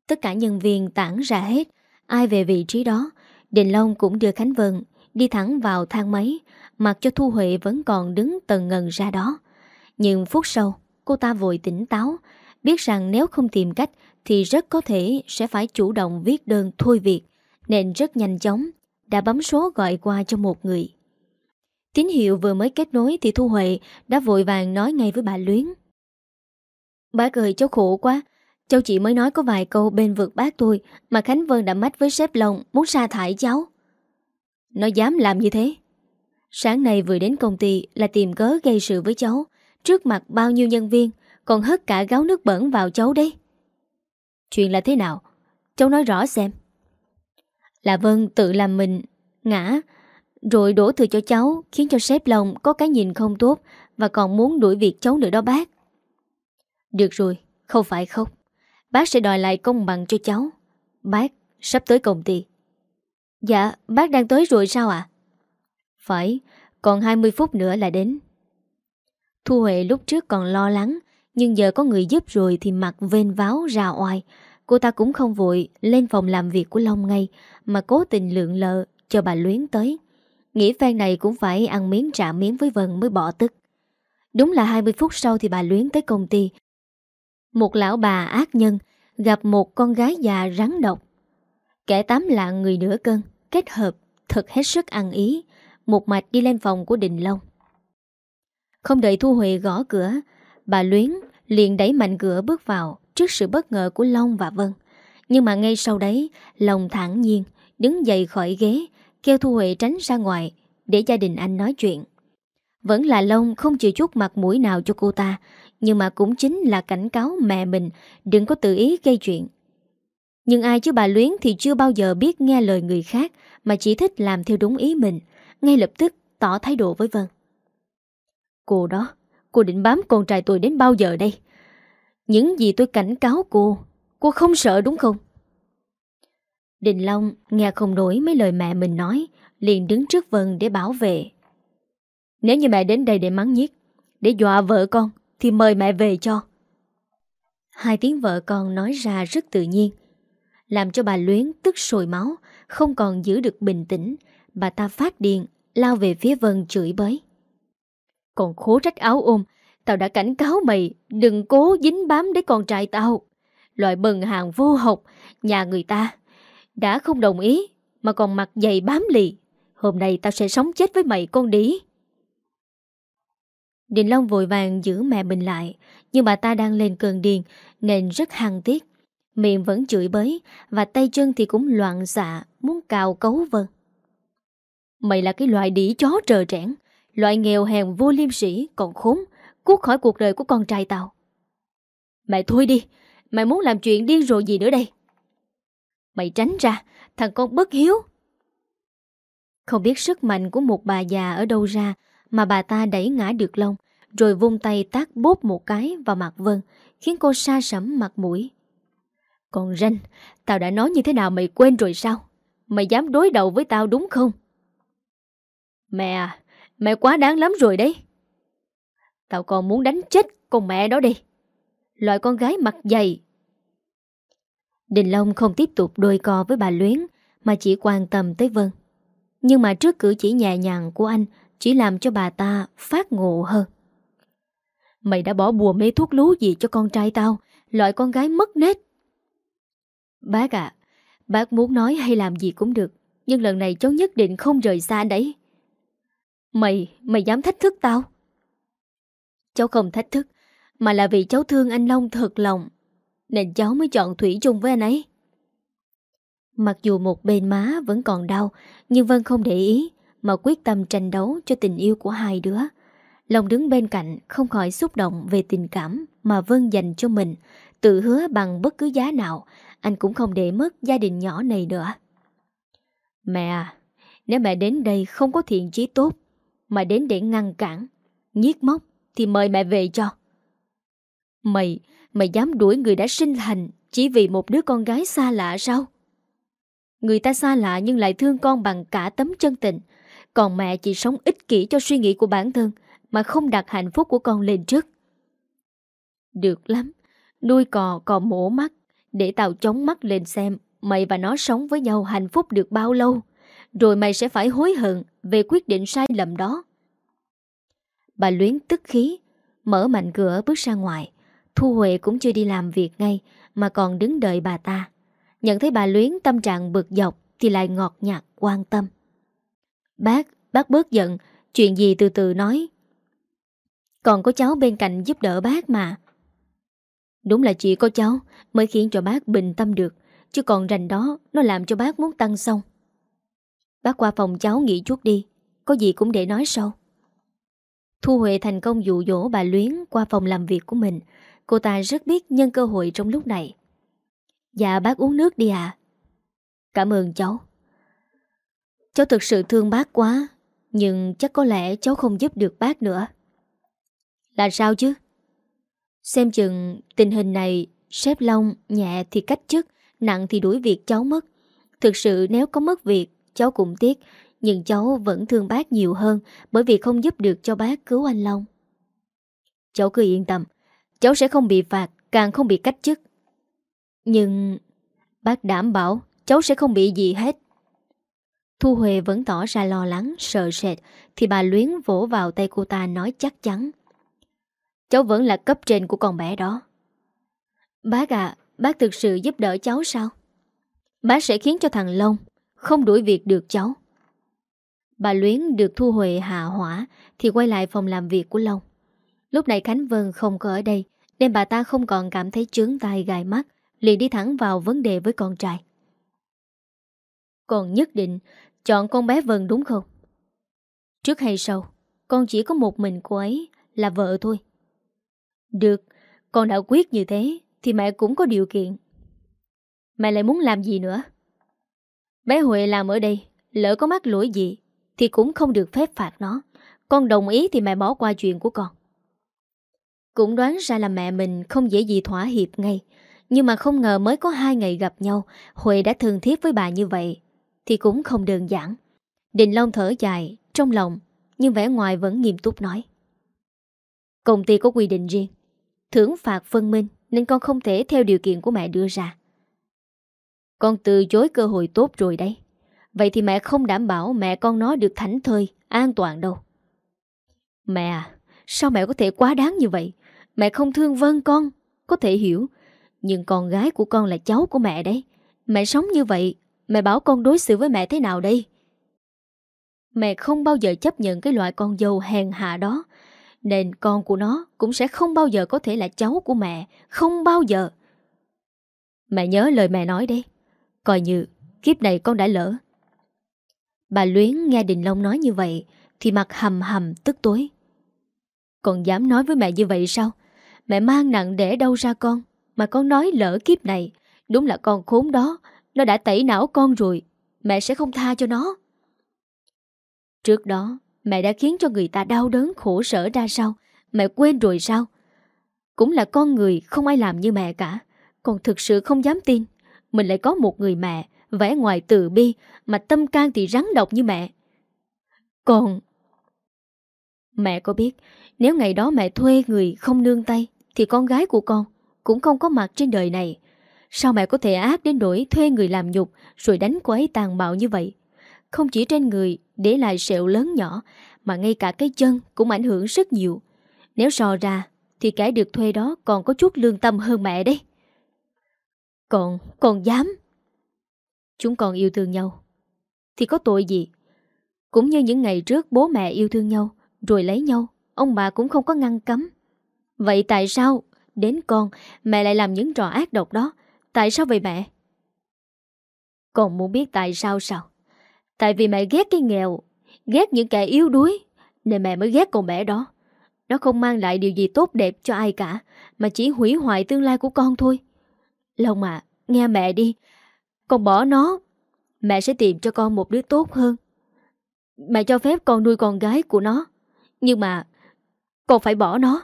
Tất cả nhân viên tản ra hết. Ai về vị trí đó. Đình Long cũng đưa Khánh Vân đi thẳng vào thang máy. Mặc cho Thu Huệ vẫn còn đứng tần ngần ra đó. Nhưng phút sau, cô ta vội tỉnh táo. Biết rằng nếu không tìm cách thì rất có thể sẽ phải chủ động viết đơn thôi việc. Nên rất nhanh chóng đã bấm số gọi qua cho một người. Tín hiệu vừa mới kết nối thì Thu Huệ đã vội vàng nói ngay với bà Luyến. Bác ơi cháu khổ quá, cháu chỉ mới nói có vài câu bên vực bác thôi mà Khánh Vân đã mách với sếp lòng muốn sa thải cháu. Nó dám làm như thế. Sáng nay vừa đến công ty là tìm cớ gây sự với cháu, trước mặt bao nhiêu nhân viên, còn hất cả gáo nước bẩn vào cháu đấy. Chuyện là thế nào? Cháu nói rõ xem. Là Vân tự làm mình, ngã, rồi đổ thừa cho cháu Khiến cho sếp lòng có cái nhìn không tốt Và còn muốn đuổi việc cháu nữa đó bác được rồi, Không phải không Bác sẽ đòi lại công bằng cho cháu. Bác, sắp tới công ty. Dạ bác đang tới rồi sao ạ? Phải, Còn 20 phút nữa là đến. Thu Huệ lúc trước còn lo lắng, Nhưng giờ có người giúp rồi Thì mặt vên váo ra oai. Cô ta cũng không vội lên phòng làm việc của Long ngay, Mà cố tình lượng lợ cho bà Luyến tới. Nghĩ phan này cũng phải ăn miếng trả miếng với Vân mới bỏ tức. Đúng là 20 phút sau thì bà Luyến tới công ty. Một lão bà ác nhân gặp một con gái già rắn độc. Kẻ tám lạng người nửa cân, kết hợp, thật hết sức ăn ý, một mạch đi lên phòng của Đình Long. Không đợi Thu Huệ gõ cửa, bà Luyến liền đẩy mạnh cửa bước vào trước sự bất ngờ của Long và Vân. Nhưng mà ngay sau đấy, Long thẳng nhiên, đứng dậy khỏi ghế, Kêu Thu Huệ tránh ra ngoài Để gia đình anh nói chuyện Vẫn là Long không chịu chút mặt mũi nào cho cô ta nhưng mà cũng chính là cảnh cáo mẹ mình, Đừng có tự ý gây chuyện. Nhưng ai chứ bà Luyến thì chưa bao giờ biết nghe lời người khác, Mà chỉ thích làm theo đúng ý mình, Ngay lập tức tỏ thái độ với Vân. Cô đó, Cô định bám con trai tôi đến bao giờ đây? Những gì tôi cảnh cáo cô Cô không sợ đúng không? Đình Long nghe không nổi mấy lời mẹ mình nói, Liền đứng trước Vân để bảo vệ. Nếu như mẹ đến đây để mắng nhiếc, Để dọa vợ con thì mời mẹ về cho. Hai tiếng vợ con nói ra rất tự nhiên, Làm cho bà Luyến tức sôi máu, Không còn giữ được bình tĩnh. Bà ta phát điên, Lao về phía Vân chửi bới. Còn khố trách áo ôm, Tao đã cảnh cáo mày, Đừng cố dính bám đến con trai tao. Loại bần hàng vô học, Nhà người ta đã không đồng ý Mà còn mặt dày bám lì. Hôm nay tao sẽ sống chết với mày, con đĩ. Đình Long vội vàng giữ mẹ mình lại Nhưng bà ta đang lên cơn điên Nên rất hăng tiếc. Miệng vẫn chửi bới Và tay chân thì cũng loạn xạ Muốn cào cấu vân Mày là cái loại đĩ chó trờ trẽn Loại nghèo hèn vô liêm sĩ Còn khốn Cút khỏi cuộc đời của con trai tao. Mẹ thôi đi Mày muốn làm chuyện điên rồ gì nữa đây? Mày tránh ra, thằng con bất hiếu. Không biết sức mạnh của một bà già ở đâu ra mà bà ta đẩy ngã được Long, rồi vung tay tác bốp một cái vào mặt Vân, khiến cô sa sẩm mặt mũi. Còn ranh, tao đã nói như thế nào mày quên rồi sao? Mày dám đối đầu với tao đúng không? Mẹ à, mẹ quá đáng lắm rồi đấy. Tao còn muốn đánh chết con mẹ đó đi. Loại con gái mặt dày, Đình Long không tiếp tục đôi co với bà Luyến mà chỉ quan tâm tới Vân. Nhưng mà trước cử chỉ nhẹ nhàng của anh chỉ làm cho bà ta phát ngộ hơn. Mày đã bỏ bùa mê thuốc lú gì cho con trai tao Loại con gái mất nết. Bác ạ Bác muốn nói hay làm gì cũng được Nhưng lần này cháu nhất định không rời xa đấy Mày, mày dám thách thức tao? Cháu không thách thức Mà là vì cháu thương anh Long thật lòng Nên cháu mới chọn Thủy chung với anh ấy. Mặc dù một bên má vẫn còn đau Nhưng Vân không để ý mà quyết tâm tranh đấu cho tình yêu của hai đứa. Lòng đứng bên cạnh, Không khỏi xúc động về tình cảm Mà Vân dành cho mình, Tự hứa bằng bất cứ giá nào, Anh cũng không để mất gia đình nhỏ này nữa. Mẹ à Nếu mẹ đến đây không có thiện chí tốt, Mà đến để ngăn cản Nhiếc móc Thì mời mẹ về cho. Mày Mày dám đuổi người đã sinh thành Chỉ vì một đứa con gái xa lạ sao? Người ta xa lạ nhưng lại thương con bằng cả tấm chân tình còn mẹ chỉ sống ích kỷ cho suy nghĩ của bản thân, Mà không đặt hạnh phúc của con lên trước. Được lắm, Nuôi cò còn mổ mắt, Để tao chống mắt lên xem Mày và nó sống với nhau hạnh phúc được bao lâu, Rồi mày sẽ phải hối hận Về quyết định sai lầm đó. Bà Luyến tức khí, Mở mạnh cửa bước ra ngoài. Thu Huệ cũng chưa đi làm việc ngay, Mà còn đứng đợi bà ta. Nhận thấy bà Luyến tâm trạng bực dọc Thì lại ngọt nhạt, quan tâm. Bác, bác bớt giận Chuyện gì từ từ nói. Còn có cháu bên cạnh giúp đỡ bác mà. Đúng là chỉ có cháu Mới khiến cho bác bình tâm được Chứ còn rành đó Nó làm cho bác muốn tăng xong Bác qua phòng cháu nghỉ chút đi Có gì cũng để nói sau. Thu Huệ thành công dụ dỗ bà Luyến Qua phòng làm việc của mình. Cô ta rất biết nhân cơ hội trong lúc này. Dạ bác uống nước đi ạ. Cảm ơn cháu. Cháu thực sự thương bác quá, Nhưng chắc có lẽ cháu không giúp được bác nữa. Là sao chứ? Xem chừng tình hình này, Sếp Long nhẹ thì cách chức, Nặng thì đuổi việc cháu mất. Thực sự nếu có mất việc, Cháu cũng tiếc, Nhưng cháu vẫn thương bác nhiều hơn Bởi vì không giúp được cho bác cứu anh Long. Cháu cứ yên tâm, Cháu sẽ không bị phạt, Càng không bị cách chức. Nhưng Bác đảm bảo cháu sẽ không bị gì hết. Thu Huệ vẫn tỏ ra lo lắng, sợ sệt Thì bà Luyến vỗ vào tay cô ta nói chắc chắn. Cháu vẫn là cấp trên của con bé đó. Bác à Bác thực sự giúp đỡ cháu sao? Bác sẽ khiến cho thằng Long Không đuổi việc được cháu. Bà Luyến được Thu Huệ hạ hỏa Thì quay lại phòng làm việc của Long. Lúc này Khánh Vân không có ở đây Nên bà ta không còn cảm thấy chướng tai gai mắt liền đi thẳng vào vấn đề với con trai. Còn nhất định chọn con bé Vân đúng không? Trước hay sau, con chỉ có một mình cô ấy là vợ thôi. Được, con đã quyết như thế thì mẹ cũng có điều kiện. Mẹ lại muốn làm gì nữa? Bé Huệ làm ở đây, lỡ có mắc lỗi gì thì cũng không được phép phạt nó. Con đồng ý thì mẹ bỏ qua chuyện của con. Cũng đoán ra là mẹ mình không dễ gì thỏa hiệp ngay nhưng mà không ngờ mới có hai ngày gặp nhau Huệ đã thường thiết với bà như vậy thì cũng không đơn giản. Đình Long thở dài, trong lòng, Nhưng vẻ ngoài vẫn nghiêm túc nói. Công ty có quy định riêng, Thưởng phạt phân minh Nên con không thể theo điều kiện của mẹ đưa ra. Con từ chối cơ hội tốt rồi đấy. Vậy thì mẹ không đảm bảo mẹ con nó được thảnh thơi, An toàn đâu. Mẹ à Sao mẹ có thể quá đáng như vậy? Mẹ không thương Vân con, Có thể hiểu. Nhưng con gái của con là cháu của mẹ đấy. Mẹ sống như vậy Mẹ bảo con đối xử với mẹ thế nào đây? Mẹ không bao giờ chấp nhận cái loại con dâu hèn hạ đó. Nên con của nó cũng sẽ không bao giờ có thể là cháu của mẹ. Không bao giờ. Mẹ nhớ lời mẹ nói đấy. Coi như kiếp này con đã lỡ. Bà Luyến nghe Đình Long nói như vậy Thì mặt hầm hầm tức tối. Còn dám nói với mẹ như vậy sao? Mẹ mang nặng để đâu ra con. Mà con nói lỡ kiếp này, Đúng là con khốn đó. Nó đã tẩy não con rồi. Mẹ sẽ không tha cho nó. Trước đó, Mẹ đã khiến cho người ta đau đớn khổ sở ra sao? Mẹ quên rồi sao? Cũng là con người, không ai làm như mẹ cả. Con thực sự không dám tin. Mình lại có một người mẹ Vẽ ngoài từ bi, Mà tâm can thì rắn độc như mẹ. Còn Mẹ có biết, Nếu ngày đó mẹ thuê người không nương tay, Thì con gái của con cũng không có mặt trên đời này. Sao mẹ có thể ác đến nỗi thuê người làm nhục rồi đánh cô ấy tàn bạo như vậy? không chỉ trên người để lại sẹo lớn nhỏ, mà ngay cả cái chân cũng ảnh hưởng rất nhiều. Nếu so ra, thì kẻ được thuê đó còn có chút lương tâm hơn mẹ đấy. Còn, còn dám. Chúng còn yêu thương nhau. Thì có tội gì? Cũng như những ngày trước bố mẹ yêu thương nhau, rồi lấy nhau, ông bà cũng không có ngăn cấm. Vậy tại sao đến con mẹ lại làm những trò ác độc đó? Tại sao vậy mẹ? Còn muốn biết tại sao sao? Tại vì mẹ ghét cái nghèo, ghét những kẻ yếu đuối, nên mẹ mới ghét con bé đó. Nó không mang lại điều gì tốt đẹp cho ai cả, mà chỉ hủy hoại tương lai của con thôi. Long à, nghe mẹ đi. Con bỏ nó, mẹ sẽ tìm cho con một đứa tốt hơn. Mẹ cho phép con nuôi con gái của nó. Nhưng mà, con phải bỏ nó.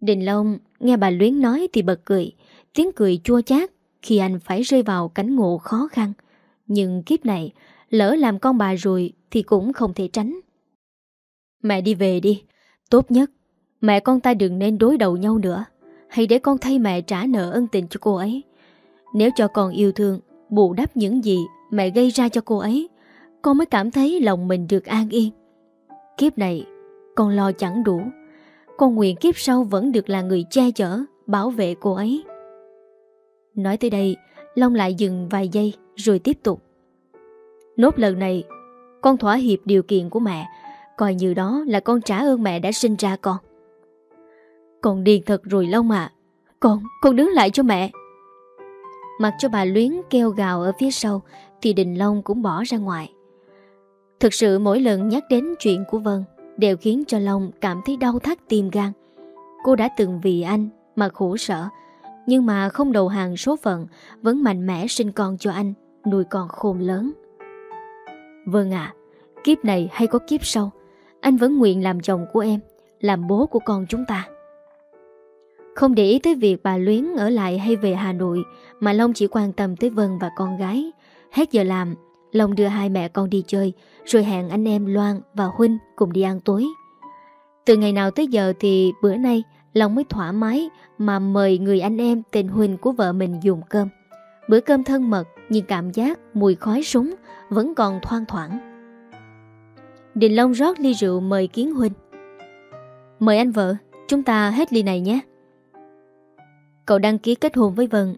Đình Long nghe bà Luyến nói thì bật cười, tiếng cười chua chát khi anh phải rơi vào cảnh ngộ khó khăn. Nhưng kiếp này, lỡ làm con bà rồi thì cũng không thể tránh. Mẹ đi về đi, tốt nhất, mẹ con ta đừng nên đối đầu nhau nữa. Hãy để con thay mẹ trả nợ ân tình cho cô ấy. Nếu cho con yêu thương, bù đắp những gì mẹ gây ra cho cô ấy, con mới cảm thấy lòng mình được an yên. Kiếp này, con lo chẳng đủ. Con nguyện kiếp sau vẫn được là người che chở, bảo vệ cô ấy. Nói tới đây, Long lại dừng vài giây rồi tiếp tục. Nốt lần này, con thỏa hiệp điều kiện của mẹ, coi như đó là con trả ơn mẹ đã sinh ra con. Con điên thật rồi Long à, con, con đứng lại cho mẹ. Mặc cho bà Luyến kêu gào ở phía sau thì Đình Long cũng bỏ ra ngoài. Thực sự mỗi lần nhắc đến chuyện của Vân đều khiến cho Long cảm thấy đau thắt tim gan. Cô đã từng vì anh mà khổ sở, nhưng mà không đầu hàng số phận, vẫn mạnh mẽ sinh con cho anh, nuôi con khôn lớn. Vâng ạ, kiếp này hay có kiếp sau, anh vẫn nguyện làm chồng của em, làm bố của con chúng ta. Không để ý tới việc bà Luyến ở lại hay về Hà Nội, mà Long chỉ quan tâm tới Vân và con gái. Hết giờ làm, Long đưa hai mẹ con đi chơi, rồi hẹn anh em Loan và Huynh cùng đi ăn tối. Từ ngày nào tới giờ thì bữa nay Long mới thoải mái mà mời người anh em tên Huynh của vợ mình dùng cơm. Bữa cơm thân mật nhưng cảm giác mùi khói súng vẫn còn thoang thoảng. Đình Long rót ly rượu mời Kiến Huynh. Mời anh vợ, chúng ta hết ly này nhé. Cậu đăng ký kết hôn với Vân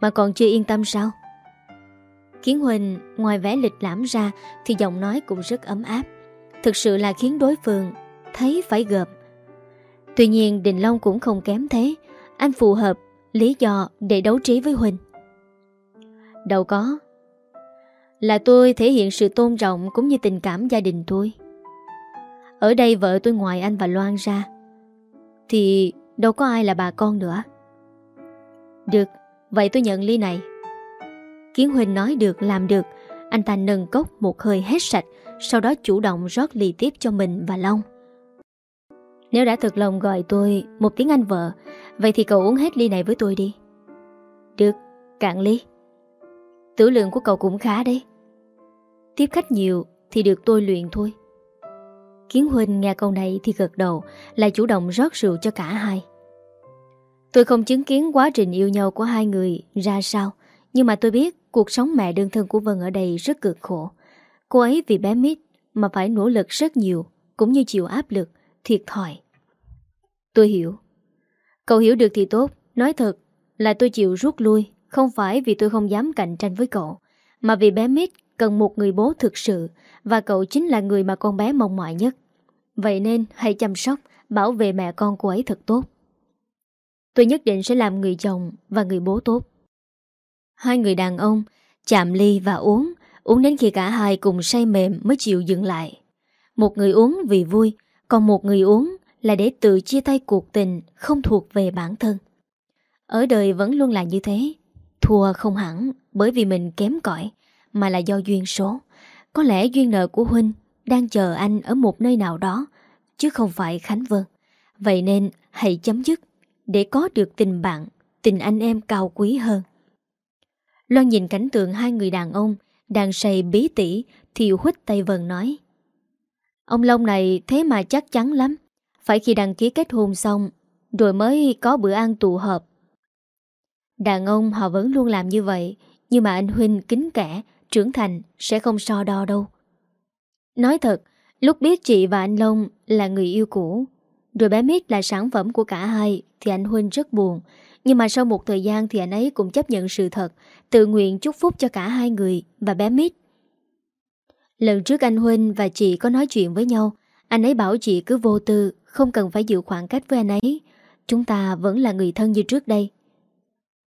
Mà còn chưa yên tâm sao Kiến Huỳnh ngoài vẻ lịch lãm ra Thì giọng nói cũng rất ấm áp Thực sự là khiến đối phương Thấy phải gợp Tuy nhiên Đình Long cũng không kém thế. Anh phù hợp lý do để đấu trí với Huỳnh. Đâu có. Là tôi thể hiện sự tôn trọng Cũng như tình cảm gia đình tôi. Ở đây vợ tôi ngoài anh và Loan ra Thì đâu có ai là bà con nữa. Được, vậy tôi nhận ly này. Kiến Huỳnh nói được làm được, anh ta nâng cốc một hơi hết sạch, sau đó chủ động rót ly tiếp cho mình và Long. Nếu đã thật lòng gọi tôi một tiếng anh vợ, vậy thì cậu uống hết ly này với tôi đi. Được, cạn ly. Tử lượng của cậu cũng khá đấy. Tiếp khách nhiều thì được tôi luyện thôi. Kiến Huỳnh nghe câu này thì gật đầu, lại chủ động rót rượu cho cả hai. Tôi không chứng kiến quá trình yêu nhau của hai người ra sao, nhưng mà tôi biết cuộc sống mẹ đơn thân của Vân ở đây rất cực khổ. Cô ấy vì bé mít mà phải nỗ lực rất nhiều, cũng như chịu áp lực, thiệt thòi. Tôi hiểu. Cậu hiểu được thì tốt, nói thật là tôi chịu rút lui, không phải vì tôi không dám cạnh tranh với cậu, mà vì bé mít cần một người bố thực sự, và cậu chính là người mà con bé mong mỏi nhất. Vậy nên hãy chăm sóc, bảo vệ mẹ con cô ấy thật tốt. Tôi nhất định sẽ làm người chồng và người bố tốt. Hai người đàn ông chạm ly và uống, uống đến khi cả hai cùng say mềm mới chịu dừng lại. Một người uống vì vui, còn một người uống là để tự chia tay cuộc tình không thuộc về bản thân. Ở đời vẫn luôn là như thế. Thua không hẳn bởi vì mình kém cỏi mà là do duyên số. Có lẽ duyên nợ của Huynh đang chờ anh ở một nơi nào đó, chứ không phải Khánh Vân. Vậy nên hãy chấm dứt để có được tình bạn, tình anh em cao quý hơn. Loan nhìn cảnh tượng hai người đàn ông đang say bí tỉ thì huýt tay Vân nói. Ông Long này thế mà chắc chắn lắm, phải khi đăng ký kết hôn xong rồi mới có bữa ăn tụ họp. Đàn ông họ vẫn luôn làm như vậy, nhưng mà anh Huynh kính kẻ trưởng thành sẽ không so đo đâu. Nói thật, lúc biết chị và anh Long là người yêu cũ, rồi bé Mít là sản phẩm của cả hai thì anh Huynh rất buồn. Nhưng mà sau một thời gian thì anh ấy cũng chấp nhận sự thật, tự nguyện chúc phúc cho cả hai người và bé Mít. Lần trước anh Huynh và chị có nói chuyện với nhau, anh ấy bảo chị cứ vô tư, không cần phải giữ khoảng cách với anh ấy. Chúng ta vẫn là người thân như trước đây.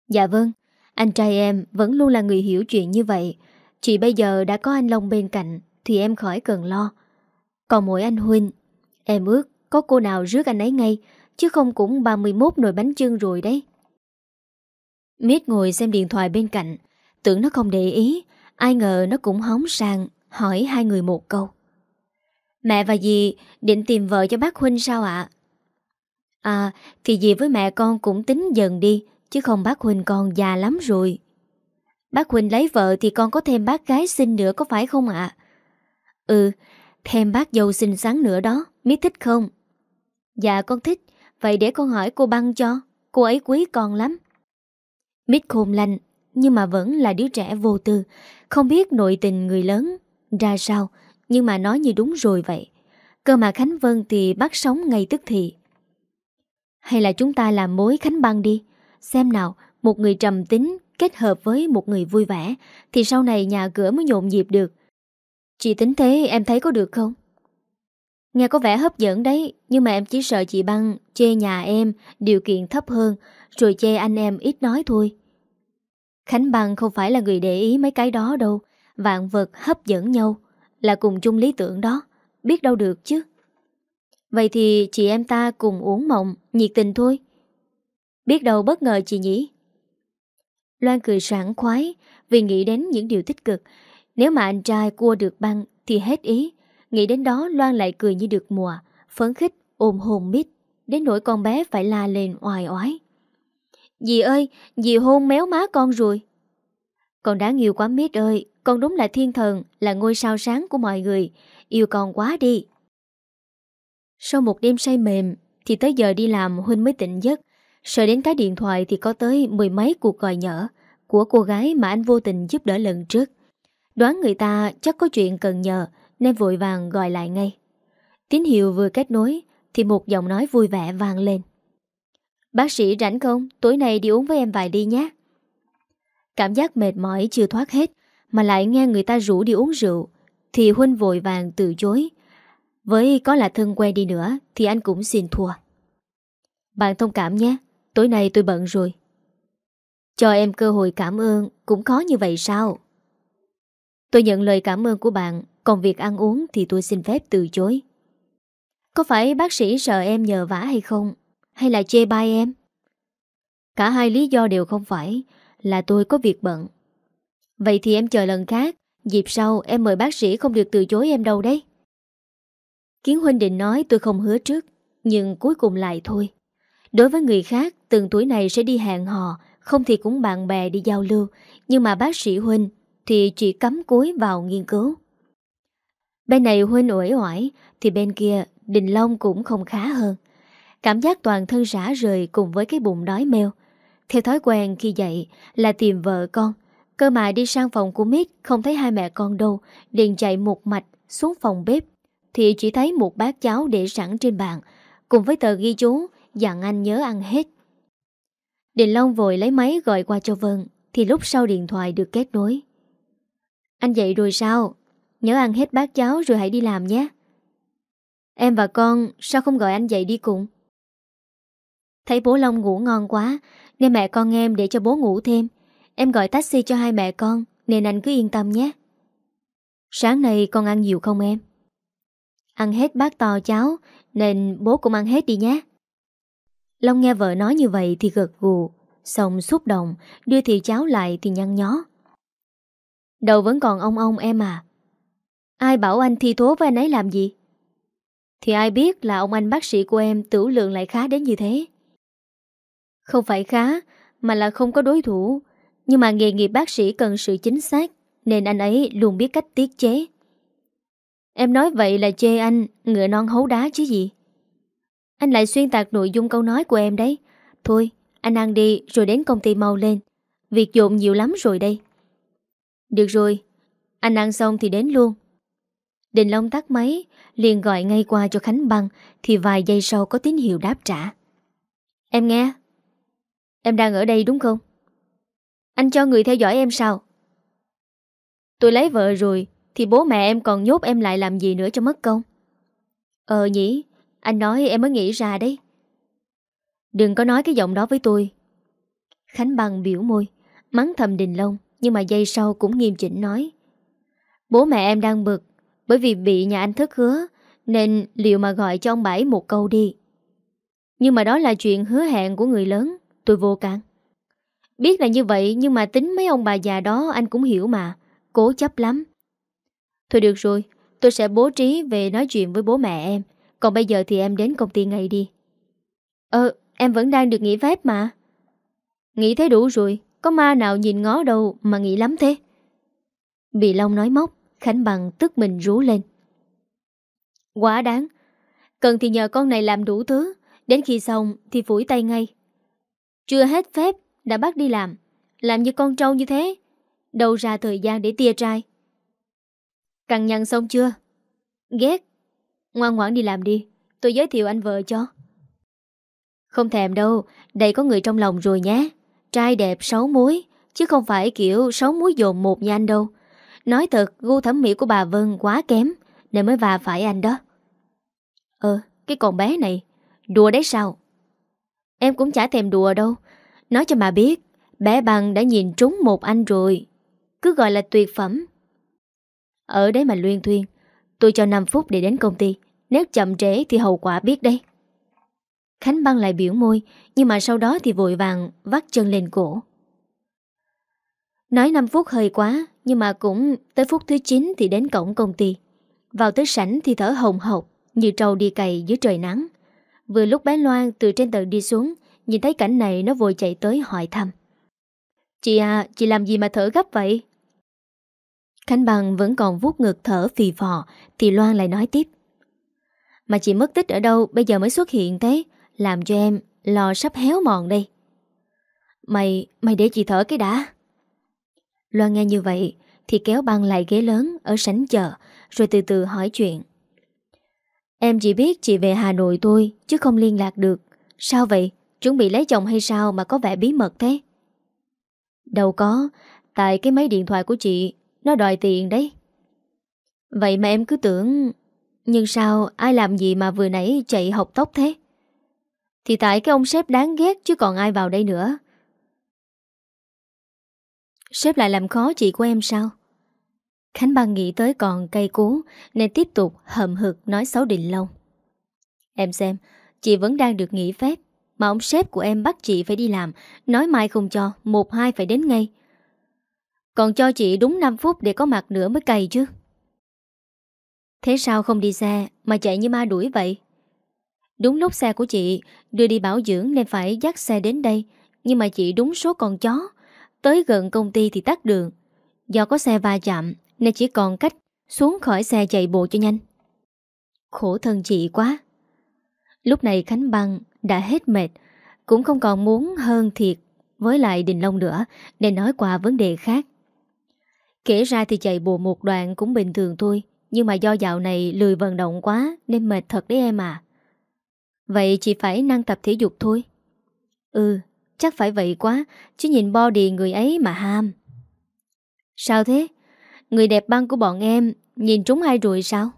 Dạ vâng, anh trai em vẫn luôn là người hiểu chuyện như vậy. Chị bây giờ đã có anh Long bên cạnh thì em khỏi cần lo. Còn mỗi anh Huynh, em ước có cô nào rước anh ấy ngay, chứ không cũng 31 nồi bánh chưng rồi đấy. Mít ngồi xem điện thoại bên cạnh, tưởng nó không để ý, ai ngờ nó cũng hóng sang, hỏi hai người một câu. Mẹ và dì định tìm vợ cho bác Huynh sao ạ? À, thì dì với mẹ con cũng tính dần đi, chứ không bác Huynh con già lắm rồi. Bác Huynh lấy vợ thì con có thêm bác gái xinh nữa có phải không ạ? Ừ, thêm bác dâu xinh xắn nữa đó, Mít thích không? Dạ con thích, vậy để con hỏi cô băng cho, cô ấy quý con lắm. Mít khôn lanh, nhưng mà vẫn là đứa trẻ vô tư, không biết nội tình người lớn ra sao, nhưng mà nói như đúng rồi vậy. Cơ mà Khánh Vân thì bắt sống ngay tức thì. Hay là chúng ta làm mối Khánh Băng đi, xem nào, một người trầm tính kết hợp với một người vui vẻ, thì sau này nhà cửa mới nhộn nhịp được. Chị tính thế em thấy có được không? Nghe có vẻ hấp dẫn đấy, nhưng mà em chỉ sợ chị Băng chê nhà em điều kiện thấp hơn, rồi chê anh em ít nói thôi. Khánh Băng không phải là người để ý mấy cái đó đâu, vạn vật hấp dẫn nhau, là cùng chung lý tưởng đó, biết đâu được chứ. Vậy thì chị em ta cùng uống mộng, nhiệt tình thôi. Biết đâu bất ngờ chị nhỉ? Loan cười sảng khoái vì nghĩ đến những điều tích cực. Nếu mà anh trai cua được băng thì hết ý. Nghĩ đến đó Loan lại cười như được mùa, phấn khích, ôm hồn mít, đến nỗi con bé phải la lên oai oái. Dì ơi, dì hôn méo má con rồi. Con đáng yêu quá mít ơi, con đúng là thiên thần, là ngôi sao sáng của mọi người, yêu con quá đi. Sau một đêm say mềm, thì tới giờ đi làm Huynh mới tỉnh giấc. Sợ đến cái điện thoại thì có tới mười mấy cuộc gọi nhỡ của cô gái mà anh vô tình giúp đỡ lần trước. Đoán người ta chắc có chuyện cần nhờ nên vội vàng gọi lại ngay. Tín hiệu vừa kết nối thì một giọng nói vui vẻ vang lên. Bác sĩ rảnh không? Tối nay đi uống với em vài đi nhé. Cảm giác mệt mỏi chưa thoát hết mà lại nghe người ta rủ đi uống rượu thì Huynh vội vàng từ chối. Với có là thân quen đi nữa thì anh cũng xin thua. Bạn thông cảm nhé, tối nay tôi bận rồi. Cho em cơ hội cảm ơn cũng khó như vậy sao? Tôi nhận lời cảm ơn của bạn còn việc ăn uống thì tôi xin phép từ chối Có phải bác sĩ sợ em nhờ vả hay không Hay là chê bai em Cả hai lý do đều không phải là tôi có việc bận. Vậy thì em chờ lần khác, Dịp sau em mời bác sĩ không được từ chối em đâu đấy. Kiến Huynh định nói tôi không hứa trước, Nhưng cuối cùng lại thôi. Đối với người khác, Từng tuổi này sẽ đi hẹn hò, Không thì cũng bạn bè đi giao lưu, Nhưng mà bác sĩ Huynh Thì chỉ cắm cúi vào nghiên cứu. Bên này Huynh ủi oải, Thì bên kia Đình Long cũng không khá hơn. Cảm giác toàn thân rã rời cùng với cái bụng đói meo. Theo thói quen khi dậy Là tìm vợ con. Cơ mà đi sang phòng của Mít Không thấy hai mẹ con đâu, liền chạy một mạch xuống phòng bếp. Thì chỉ thấy một bát cháo để sẵn trên bàn, Cùng với tờ ghi chú Dặn anh nhớ ăn hết. Đình Long vội lấy máy gọi qua cho Vân, Thì lúc sau điện thoại được kết nối. Anh dậy rồi sao? Nhớ ăn hết bát cháo rồi hãy đi làm nhé. Em và con sao không gọi anh dậy đi cùng? Thấy bố Long ngủ ngon quá nên mẹ con em để cho bố ngủ thêm Em gọi taxi cho hai mẹ con, Nên anh cứ yên tâm nhé Sáng nay con ăn nhiều không em? Ăn hết bát to cháo, Nên bố cũng ăn hết đi nhé Long nghe vợ nói như vậy thì gật gù, Xong xúc động, Đưa thì cháo lại thì nhăn nhó Đầu vẫn còn ông ông em à Ai bảo anh thi thố với anh ấy làm gì? Thì ai biết là ông anh bác sĩ của em tử lượng lại khá đến như thế. Không phải khá, mà là không có đối thủ. Nhưng mà nghề nghiệp bác sĩ cần sự chính xác, nên anh ấy luôn biết cách tiết chế. Em nói vậy là chê anh, ngựa non hấu đá chứ gì. Anh lại xuyên tạc nội dung câu nói của em đấy. Thôi, anh ăn đi rồi đến công ty mau lên. Việc dộn nhiều lắm rồi đây. Được rồi, Anh ăn xong thì đến luôn Đình Long tắt máy liền gọi ngay qua cho Khánh Băng Thì vài giây sau có tín hiệu đáp trả Em nghe Em đang ở đây đúng không? Anh cho người theo dõi em sao? Tôi lấy vợ rồi, Thì bố mẹ em còn nhốt em lại làm gì nữa cho mất công? Ờ nhỉ, Anh nói em mới nghĩ ra đấy. Đừng có nói cái giọng đó với tôi. Khánh bằng biểu môi, Mắng thầm Đình Long, Nhưng mà giây sau cũng nghiêm chỉnh nói. Bố mẹ em đang bực, Bởi vì bị nhà anh thất hứa, Nên liệu mà gọi cho ông Bảy một câu đi. Nhưng mà đó là chuyện hứa hẹn của người lớn. Tôi vô can. Biết là như vậy, Nhưng mà tính mấy ông bà già đó anh cũng hiểu mà. Cố chấp lắm. Thôi được rồi, Tôi sẽ bố trí về nói chuyện với bố mẹ em. Còn bây giờ thì em đến công ty ngay đi. Ờ em vẫn đang được nghỉ phép mà. Nghĩ thế đủ rồi, Có ma nào nhìn ngó đâu mà nghĩ lắm thế. Bị Long nói móc, Khánh Bằng tức mình rú lên. Quá đáng. Cần thì nhờ con này làm đủ thứ. Đến khi xong thì phủi tay ngay. Chưa hết phép, Đã bắt đi làm. Làm như con trâu như thế, Đâu ra thời gian để tia trai. Cằn nhằn xong chưa? Ghét. Ngoan ngoãn đi làm đi, Tôi giới thiệu anh vợ cho. Không thèm đâu, Đây có người trong lòng rồi nhé. Trai đẹp xấu muối Chứ không phải kiểu xấu muối dồn một như anh đâu. Nói thật, gu thẩm mỹ của bà Vân quá kém, Nên mới và phải anh đó. Ờ cái con bé này, Đùa đấy sao? Em cũng chả thèm đùa đâu. Nói cho mà biết, Bé bằng đã nhìn trúng một anh rồi. Cứ gọi là tuyệt phẩm. Ở đấy mà luyên thuyên, Tôi cho 5 phút để đến công ty. Nếu chậm trễ thì hậu quả biết đấy Khánh băng lại biểu môi, Nhưng mà sau đó thì vội vàng Vắt chân lên cổ. Nói 5 phút hơi quá, Nhưng mà cũng tới phút thứ 9 Thì đến cổng công ty. Vào tới sảnh thì thở hồng hộc Như trâu đi cày dưới trời nắng. Vừa lúc bé Loan từ trên tầng đi xuống Nhìn thấy cảnh này nó vội chạy tới hỏi thăm. Chị à, chị làm gì mà thở gấp vậy? Khánh Bằng vẫn còn vuốt ngực thở phì phò Thì Loan lại nói tiếp. Mà chị mất tích ở đâu bây giờ mới xuất hiện thế? Làm cho em lo sắp héo mòn đây. Mày, mày để chị thở cái đã. Loan nghe như vậy Thì kéo băng lại ghế lớn Ở sảnh chợ Rồi từ từ hỏi chuyện. Em chỉ biết chị về Hà Nội thôi, Chứ không liên lạc được. Sao vậy? Chuẩn bị lấy chồng hay sao mà có vẻ bí mật thế? Đâu có. Tại cái máy điện thoại của chị, Nó đòi tiền đấy. Vậy mà em cứ tưởng, Nhưng sao ai làm gì mà vừa nãy chạy học tóc thế? Thì tại cái ông sếp đáng ghét Chứ còn ai vào đây nữa. Sếp lại làm khó chị của em sao? Khánh Băng nghĩ tới còn cây cú, Nên tiếp tục hậm hực nói xấu Định Long. Em xem, Chị vẫn đang được nghỉ phép, Mà ông sếp của em bắt chị phải đi làm, Nói mai không cho, Một hai phải đến ngay. Còn cho chị đúng 5 phút để có mặt nữa mới cày chứ. Thế sao không đi xe Mà chạy như ma đuổi vậy? Đúng lúc xe của chị Đưa đi bảo dưỡng nên phải dắt xe đến đây, Nhưng mà chị đúng số con chó, Tới gần công ty thì tắt đường. Do có xe va chạm nên chỉ còn cách xuống khỏi xe chạy bộ cho nhanh. Khổ thân chị quá. Lúc này Khánh Băng đã hết mệt, Cũng không còn muốn hơn thiệt Với lại Đình Long nữa Để nói qua vấn đề khác. Kể ra thì chạy bộ một đoạn cũng bình thường thôi, Nhưng mà do dạo này lười vận động quá Nên mệt thật đấy em à. Vậy chị phải năng tập thể dục thôi. Ừ Chắc phải vậy quá, Chứ nhìn body người ấy mà ham. Sao thế? Người đẹp băng của bọn em, Nhìn trúng ai rồi sao?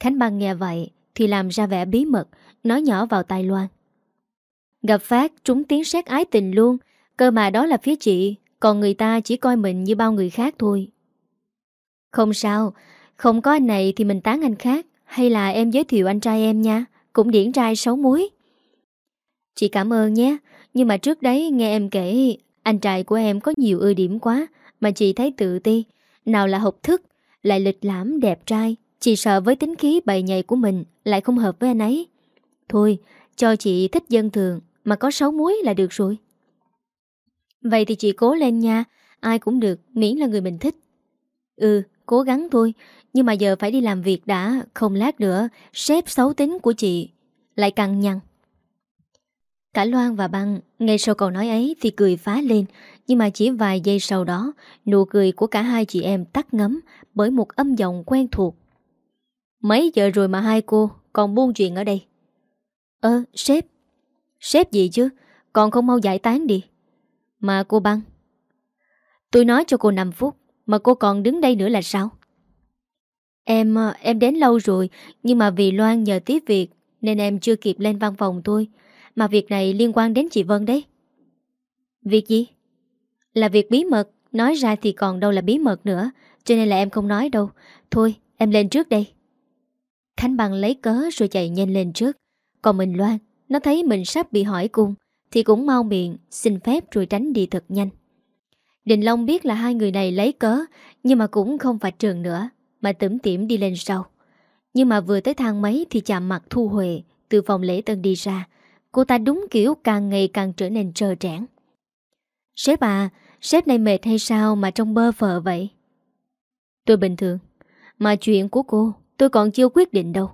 Khánh băng nghe vậy Thì làm ra vẻ bí mật, Nói nhỏ vào tai Loan. Gặp phát, trúng tiếng xét ái tình luôn. Cơ mà đó là phía chị, Còn người ta chỉ coi mình như bao người khác thôi. Không sao, Không có anh này thì mình tán anh khác. Hay là em giới thiệu anh trai em nha, Cũng điển trai xấu muối. Chị cảm ơn nhé, Nhưng mà trước đấy nghe em kể, Anh trai của em có nhiều ưu điểm quá, Mà chị thấy tự ti. Nào là học thức, Lại lịch lãm, đẹp trai Chị sợ với tính khí bầy nhầy của mình Lại không hợp với anh ấy. Thôi, cho chị thích dân thường, Mà có sáu muối là được rồi. Vậy thì chị cố lên nha, Ai cũng được, miễn là người mình thích. Ừ cố gắng thôi, Nhưng mà giờ phải đi làm việc đã, Không lát nữa, Sếp xấu tính của chị Lại căng nhăn Cả Loan và Băng Ngay sau câu nói ấy thì cười phá lên nhưng mà chỉ vài giây sau đó, Nụ cười của cả hai chị em tắt ngấm Bởi một âm giọng quen thuộc. Mấy giờ rồi mà hai cô? Còn buôn chuyện ở đây. Ơ, sếp. Sếp gì chứ? Còn không mau giải tán đi. Mà cô băng? Tôi nói cho cô 5 phút, Mà cô còn đứng đây nữa là sao? Em ờ, em đến lâu rồi, Nhưng mà vì Loan nhờ tiếp việc Nên em chưa kịp lên văn phòng tôi Mà việc này liên quan đến chị Vân đấy. Việc gì? Là việc bí mật, Nói ra thì còn đâu là bí mật nữa, Cho nên là em không nói đâu. Thôi, em lên trước đây. Khánh Bằng lấy cớ rồi chạy nhanh lên trước. Còn mình Loan, Nó thấy mình sắp bị hỏi cung Thì cũng mau miệng, Xin phép rồi tránh đi thật nhanh. Đình Long biết là hai người này lấy cớ, Nhưng mà cũng không phải trường nữa, Mà tẩm tiểm đi lên sau. Nhưng mà vừa tới thang máy Thì chạm mặt Thu Huệ, Từ phòng lễ tân đi ra. Cô ta đúng kiểu càng ngày càng trở nên trơ trẽn. Sếp à Sếp này mệt hay sao mà trông bơ phờ vậy? Tôi bình thường, Mà chuyện của cô tôi còn chưa quyết định đâu.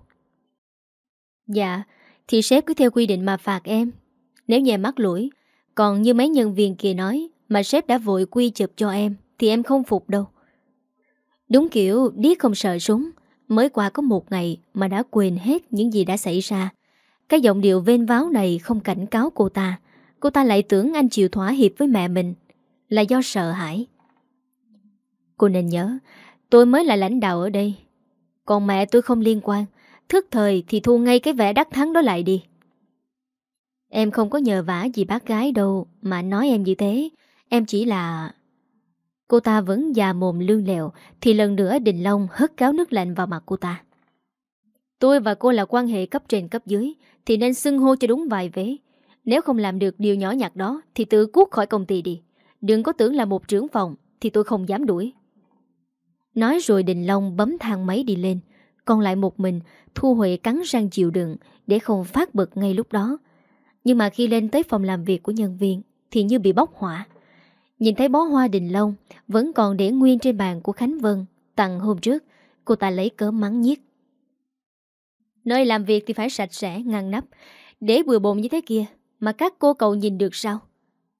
Dạ Thì sếp cứ theo quy định mà phạt em. Nếu nhà mắc lỗi Còn như mấy nhân viên kia nói Mà sếp đã vội quy chụp cho em Thì em không phục đâu. Đúng kiểu, điếc không sợ súng, Mới qua có một ngày mà đã quên hết những gì đã xảy ra. Cái giọng điệu vên váo này không cảnh cáo cô ta. Cô ta lại tưởng anh chịu thỏa hiệp với mẹ mình. Là do sợ hãi. Cô nên nhớ, Tôi mới là lãnh đạo ở đây. Còn mẹ tôi không liên quan. Thức thời thì thu ngay cái vẻ đắc thắng đó lại đi. Em không có nhờ vả gì bác gái đâu Mà nói em như thế. Em chỉ là... Cô ta vẫn già mồm lương lẹo Thì lần nữa Đình Long hất cáo nước lạnh vào mặt cô ta. Tôi và cô là quan hệ cấp trên cấp dưới Thì nên xưng hô cho đúng vài vế nếu không làm được điều nhỏ nhặt đó Thì tự cuốc khỏi công ty đi. Đừng có tưởng là một trưởng phòng Thì tôi không dám đuổi. Nói rồi Đình Long bấm thang máy đi lên. Còn lại một mình Thu Huệ cắn răng chịu đựng Để không phát bực ngay lúc đó. Nhưng mà khi lên tới phòng làm việc của nhân viên Thì như bị bốc hỏa. Nhìn thấy bó hoa Đình Long Vẫn còn để nguyên trên bàn của Khánh Vân Tặng hôm trước Cô ta lấy cớ mắng nhiếc. Nơi làm việc thì phải sạch sẽ, ngăn nắp. Để bừa bộn như thế kia mà các cô cậu nhìn được sao?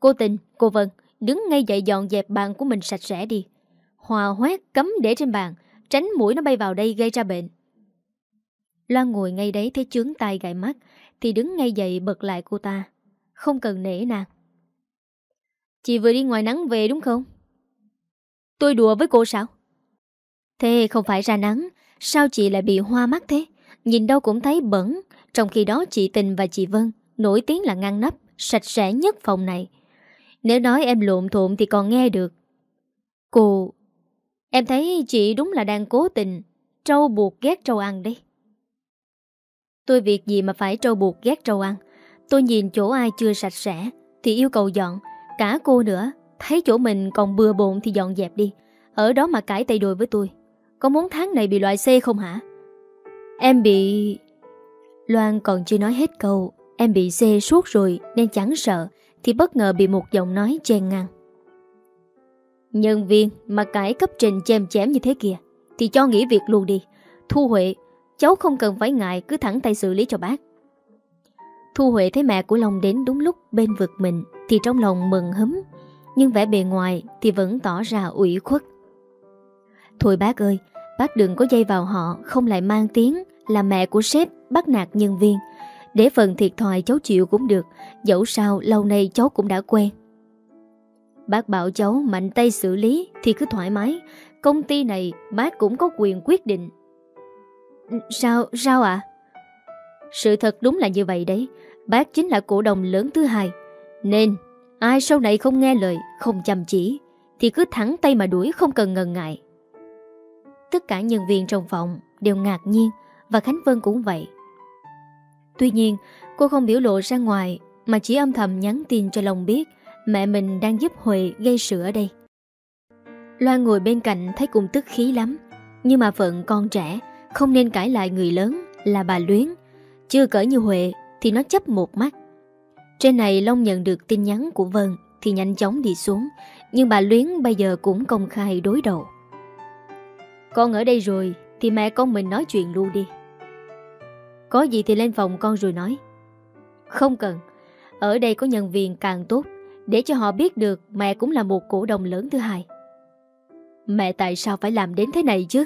Cô tình, cô Vân, đứng ngay dậy dọn dẹp bàn của mình sạch sẽ đi. Hòa hoét cấm để trên bàn, tránh mũi nó bay vào đây gây ra bệnh. Loan ngồi ngay đấy thấy chướng tay gãi mắt, thì đứng ngay dậy bật lại cô ta. Không cần nể nàng. Chị vừa đi ngoài nắng về đúng không? Tôi đùa với cô sao? Thế không phải ra nắng, sao chị lại bị hoa mắt thế? Nhìn đâu cũng thấy bẩn, trong khi đó chị Tình và chị Vân Nổi tiếng là ngăn nắp, Sạch sẽ nhất phòng này. Nếu nói em lộn thộn thì còn nghe được. Cô, Em thấy chị đúng là đang cố tình Trâu buộc ghét trâu ăn đấy. Tôi việc gì mà phải trâu buộc ghét trâu ăn? Tôi nhìn chỗ ai chưa sạch sẽ Thì yêu cầu dọn, Cả cô nữa. Thấy chỗ mình còn bừa bộn thì dọn dẹp đi. Ở đó mà cãi tay đôi với tôi. Có muốn tháng này bị loại C không hả? Em bị Loan còn chưa nói hết câu. Em bị xê suốt rồi, nên chẳng sợ, Thì bất ngờ bị một giọng nói chen ngang. Nhân viên mà cãi cấp trình chém chém như thế kìa, Thì cho nghỉ việc luôn đi. Thu Huệ, Cháu không cần phải ngại, cứ thẳng tay xử lý cho bác. Thu Huệ thấy mẹ của Long đến đúng lúc bên vực mình, Thì trong lòng mừng hấm, Nhưng vẻ bề ngoài thì vẫn tỏ ra ủy khuất. Thôi bác ơi, Bác đừng có dây vào họ, Không lại mang tiếng là mẹ của sếp bắt nạt nhân viên để phần thiệt thòi cháu chịu cũng được Dẫu sao lâu nay cháu cũng đã quen. Bác bảo cháu mạnh tay xử lý Thì cứ thoải mái Công ty này bác cũng có quyền quyết định. Ừ, sao, sao ạ? Sự thật đúng là như vậy đấy Bác chính là cổ đồng lớn thứ hai. Nên ai sau này không nghe lời Không chăm chỉ Thì cứ thẳng tay mà đuổi không cần ngần ngại. Tất cả nhân viên trong phòng Đều ngạc nhiên Và Khánh Vân cũng vậy. Tuy nhiên, cô không biểu lộ ra ngoài mà chỉ âm thầm nhắn tin cho Long biết mẹ mình đang giúp Huệ gây sự ở đây. Loan ngồi bên cạnh thấy cũng tức khí lắm, nhưng mà phận con trẻ không nên cãi lại người lớn là bà Luyến. Chưa cỡ như Huệ thì nó chấp một mắt. Trên này Long nhận được tin nhắn của Vân thì nhanh chóng đi xuống, nhưng bà Luyến bây giờ cũng công khai đối đầu. Con ở đây rồi thì mẹ con mình nói chuyện luôn đi. Có gì thì lên phòng con rồi nói. Không cần. Ở đây có nhân viên càng tốt. Để cho họ biết được, mẹ cũng là một cổ đông lớn thứ hai. Mẹ tại sao phải làm đến thế này chứ?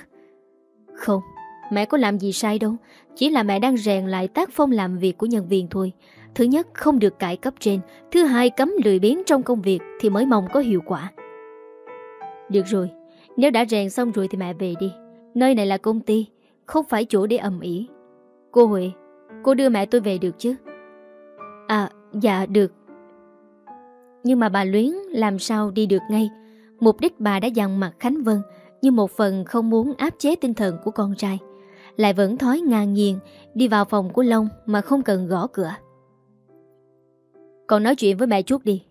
Không, Mẹ có làm gì sai đâu. Chỉ là mẹ đang rèn lại tác phong làm việc của nhân viên thôi. Thứ nhất, không được cải cấp trên. Thứ hai, cấm lười biếng trong công việc Thì mới mong có hiệu quả. Được rồi, Nếu đã rèn xong rồi thì mẹ về đi. Nơi này là công ty, Không phải chỗ để ầm ĩ. Cô Huệ, Cô đưa mẹ tôi về được chứ? À dạ được. Nhưng mà bà Luyến làm sao đi được ngay? Mục đích bà đã dằn mặt Khánh Vân Như một phần không muốn áp chế tinh thần của con trai. Lại vẫn thói ngang nhiên Đi vào phòng của Long Mà không cần gõ cửa. Con nói chuyện với mẹ chút đi.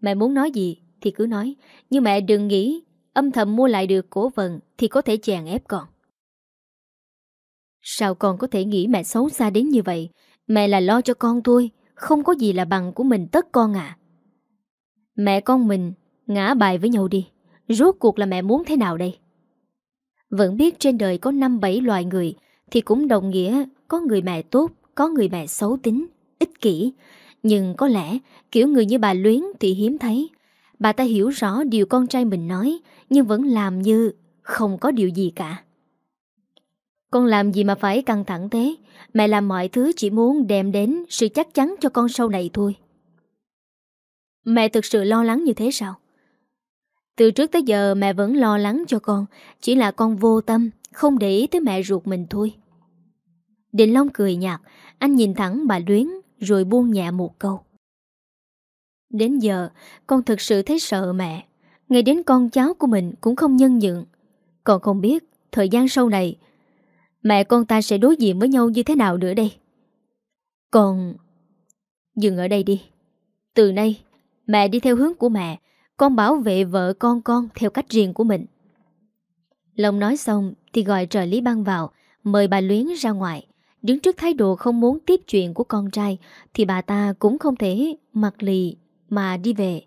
Mẹ muốn nói gì Thì cứ nói, Nhưng mẹ đừng nghĩ Âm thầm mua lại được cổ phần Thì có thể chèn ép con. Sao con có thể nghĩ mẹ xấu xa đến như vậy? Mẹ là lo cho con thôi, Không có gì là bằng của mình tất con à Mẹ con mình, Ngã bài với nhau đi. Rốt cuộc là mẹ muốn thế nào đây? Vẫn biết trên đời có 5-7 loài người, Thì cũng đồng nghĩa Có người mẹ tốt, Có người mẹ xấu tính, Ích kỷ. Nhưng có lẽ, kiểu người như bà Luyến thì hiếm thấy. Bà ta hiểu rõ điều con trai mình nói, Nhưng vẫn làm như Không có điều gì cả. Con làm gì mà phải căng thẳng thế? Mẹ làm mọi thứ chỉ muốn đem đến Sự chắc chắn cho con sau này thôi. Mẹ thực sự lo lắng như thế sao? Từ trước tới giờ mẹ vẫn lo lắng cho con, Chỉ là con vô tâm, Không để ý tới mẹ ruột mình thôi. Định Long cười nhạt, Anh nhìn thẳng bà Luyến, Rồi buông nhẹ một câu. Đến giờ, con thực sự thấy sợ mẹ. Ngay đến con cháu của mình Cũng không nhân nhượng. Còn không biết, thời gian sau này Mẹ con ta sẽ đối diện với nhau như thế nào nữa đây Còn Dừng ở đây đi Từ nay Mẹ đi theo hướng của mẹ con bảo vệ vợ con con theo cách riêng của mình. Long nói xong thì gọi trợ Lý Băng vào, mời bà Luyến ra ngoài. Đứng trước thái độ không muốn tiếp chuyện của con trai thì bà ta cũng không thể mặc lì mà đi về.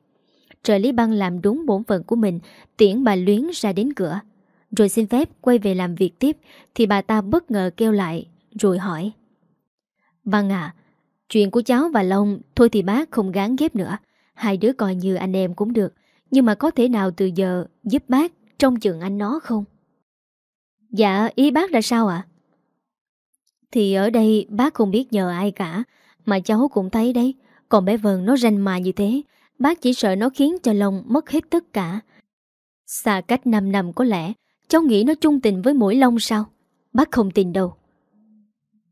Trợ Lý Băng làm đúng bổn phận của mình, tiễn bà Luyến ra đến cửa. Rồi xin phép quay về làm việc tiếp thì bà ta bất ngờ kêu lại rồi hỏi. Vâng Băng à, chuyện của cháu và Long thôi thì bác không gán ghép nữa. Hai đứa coi như anh em cũng được. Nhưng mà có thể nào từ giờ giúp bác trông chừng anh nó không? Dạ, ý bác là sao ạ? Thì ở đây bác không biết nhờ ai cả, mà cháu cũng thấy đấy. Còn bé Vân nó ranh mà như thế, bác chỉ sợ nó khiến cho Long mất hết tất cả. Xa cách 5 năm có lẽ, cháu nghĩ nó chung tình với mũi Long sao? Bác không tin đâu.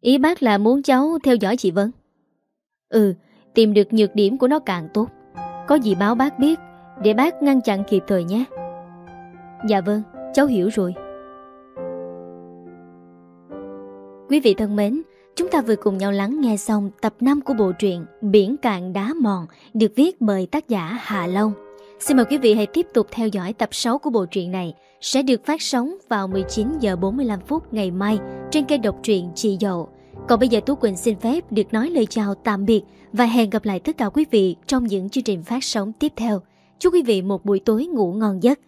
Ý bác là muốn cháu theo dõi chị Vân? Ừ, tìm được nhược điểm của nó càng tốt. Có gì báo bác biết để bác ngăn chặn kịp thời nhé Dạ vâng, cháu hiểu rồi Quý vị thân mến, chúng ta vừa cùng nhau lắng nghe xong tập 5 của bộ truyện Biển Cạn Đá Mòn được viết bởi tác giả Hà Long. Xin mời quý vị hãy tiếp tục theo dõi tập 6 của bộ truyện này sẽ được phát sóng vào 19 giờ 45 phút ngày mai trên kênh độc truyện Chị Dậu. Còn bây giờ Tú Quỳnh xin phép được nói lời chào tạm biệt và hẹn gặp lại tất cả quý vị trong những chương trình phát sóng tiếp theo. Chúc quý vị một buổi tối ngủ ngon giấc.